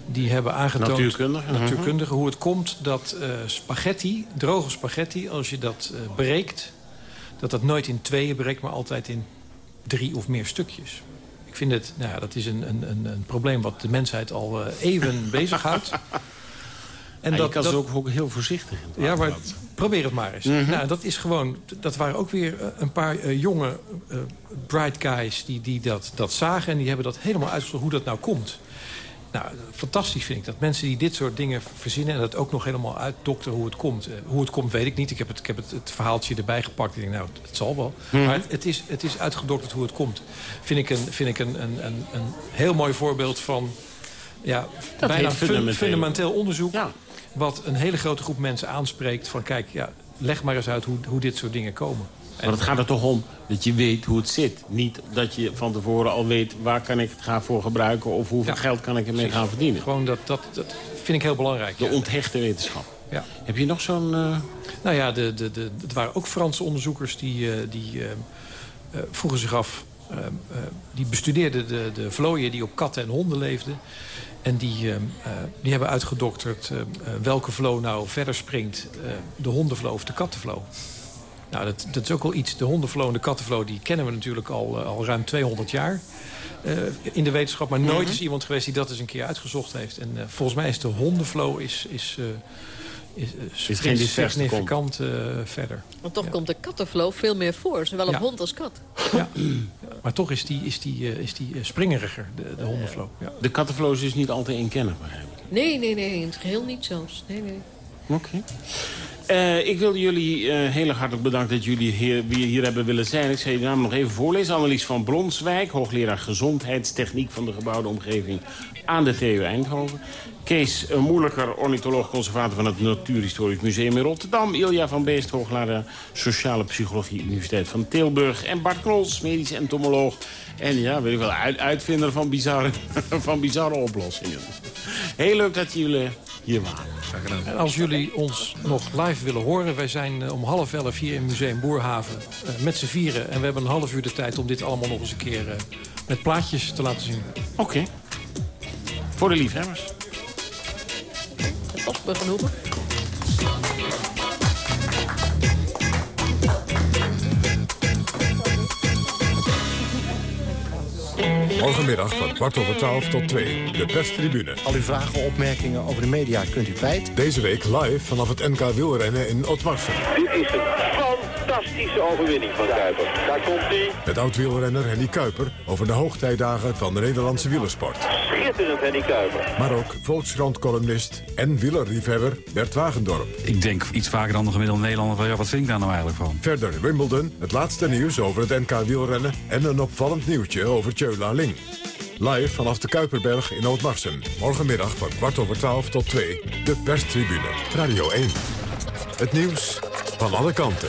Die hebben aangetoond, Natuurkundigen, mhm. natuurkundigen hoe het komt dat eh, spaghetti, droge spaghetti, als je dat breekt... dat dat nooit in tweeën breekt, maar altijd in drie of meer stukjes. Ik vind het, nou ja, dat is een, een, een, een probleem wat de mensheid al eh, eeuwen bezighoudt. En dat, kan ze ook, ook heel voorzichtig in. Ja, maar probeer het maar eens. Mhm. Nou, dat is gewoon, dat waren ook weer eh, een paar eh, jonge bright guys die, die dat, dat zagen. En die hebben dat helemaal uitgezocht hoe dat nou komt. Nou, fantastisch vind ik dat mensen die dit soort dingen verzinnen... en dat ook nog helemaal uitdokteren hoe het komt. Eh, hoe het komt weet ik niet. Ik heb het, ik heb het, het verhaaltje erbij gepakt. Ik denk, nou, het, het zal wel. Mhm. Maar het, het, is, het is uitgedokterd hoe het komt. Vind ik een, vind ik een, een, een, een heel mooi voorbeeld van... Ja, Dat bijna fundamenteel onderzoek... wat een hele grote groep mensen aanspreekt... van kijk, ja, leg maar eens uit hoe, hoe dit soort dingen komen. Maar het gaat er toch om dat je weet hoe het zit. Niet dat je van tevoren al weet waar kan ik het gaan voor gebruiken... of hoeveel geld kan ik ermee gaan verdienen. Gewoon dat, dat, dat vind ik heel belangrijk. De onthechte wetenschap. Ja. Heb je nog zo'n... eh, Nou ja, de, de, de, het waren ook Franse onderzoekers die, eh, die eh, vroegen zich af... die bestudeerden de, de vlooien die op katten en honden leefden. En die, die hebben uitgedokterd welke vloo nou verder springt. de hondenvloo of de kattenvloo. Nou, dat, dat is ook wel iets. De hondenvloo en de kattenvloo die kennen we natuurlijk al, eh, al ruim 200 jaar eh, in de wetenschap. Maar nooit Mhm. is iemand geweest die dat eens een keer uitgezocht heeft. En eh, volgens mij is de hondenvlow is, is, eh, is, geen significant eh, verder. Want toch komt de kattenvloof veel meer voor. Zowel een Ja. hond als kat. Maar toch is die, is die, eh, is die springeriger, de, de hondenvlow. Ja. De kattenvloos is dus niet altijd inkennig, begrijp ik. Nee, nee, nee. In het geheel niet zelfs. Nee, nee. Oké. Eh, ik wil jullie eh, heel erg hartelijk bedanken dat jullie hier, weer hier hebben willen zijn. Ik zal je naam nog even voorlezen. Annelies van Bronswijk, hoogleraar gezondheidstechniek van de gebouwde omgeving aan de TU Eindhoven. Kees eh, Moeilijker, ornitholoog, conservator van het Natuurhistorisch Museum in Rotterdam. Ilja van Beest, hoogleraar sociale psychologie, Universiteit van Tilburg. En Bart Knols, medisch entomoloog. En ja, weet wel, uit- uitvinder van bizarre, van bizarre oplossingen. Heel leuk dat jullie hier waren. En als jullie ons nog live willen horen... wij zijn eh, om half elf hier in Museum Boerhaven eh, met z'n vieren. En we hebben een half uur de tijd om dit allemaal nog eens een keer... eh, met plaatjes te laten zien. Oké. Voor de liefhebbers. Dat was me genoegen. Morgenmiddag van kwart over twaalf tot twee. De perstribune. Al uw vragen, opmerkingen over de media kunt u kwijt. Deze week live vanaf het NK wielrennen in Otmarsen. Dit is een fantastische overwinning van Kuiper. Daar komt hij. Met oud-wielrenner Henny Kuiper over de hoogtijdagen van de Nederlandse wielersport. Schitterend, Henny Kuiper. Maar ook Volkskrant-columnist en wielerliefhebber Bert Wagendorp. Ik denk iets vaker dan de gemiddelde Nederlander van ja, wat vind ik daar nou eigenlijk van? Verder Wimbledon, het laatste nieuws over het NK wielrennen... en een opvallend nieuwtje over Tjöla Ling. Live vanaf de Kuiperberg in Ootmarsum. Morgenmiddag van kwart over twaalf tot twee. De perstribune. Radio 1. Het nieuws van alle kanten.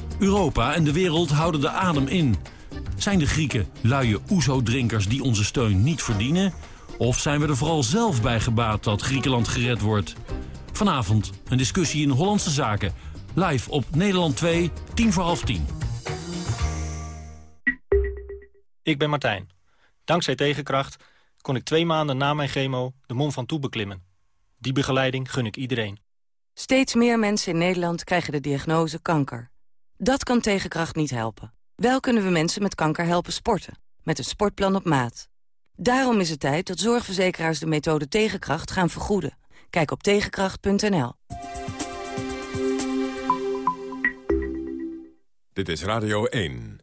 Europa en de wereld houden de adem in. Zijn de Grieken luie oezo-drinkers die onze steun niet verdienen... Of zijn we er vooral zelf bij gebaat dat Griekenland gered wordt? Vanavond een discussie in Hollandse Zaken. Live op Nederland 2, tien voor half tien. Ik ben Martijn. Dankzij Tegenkracht kon ik twee maanden na mijn chemo de Mont Ventoux beklimmen. Die begeleiding gun ik iedereen. Steeds meer mensen in Nederland krijgen de diagnose kanker. Dat kan Tegenkracht niet helpen. Wel kunnen we mensen met kanker helpen sporten. Met een sportplan op maat. Daarom is het tijd dat zorgverzekeraars de methode Tegenkracht gaan vergoeden. Kijk op tegenkracht.nl. Dit is Radio 1.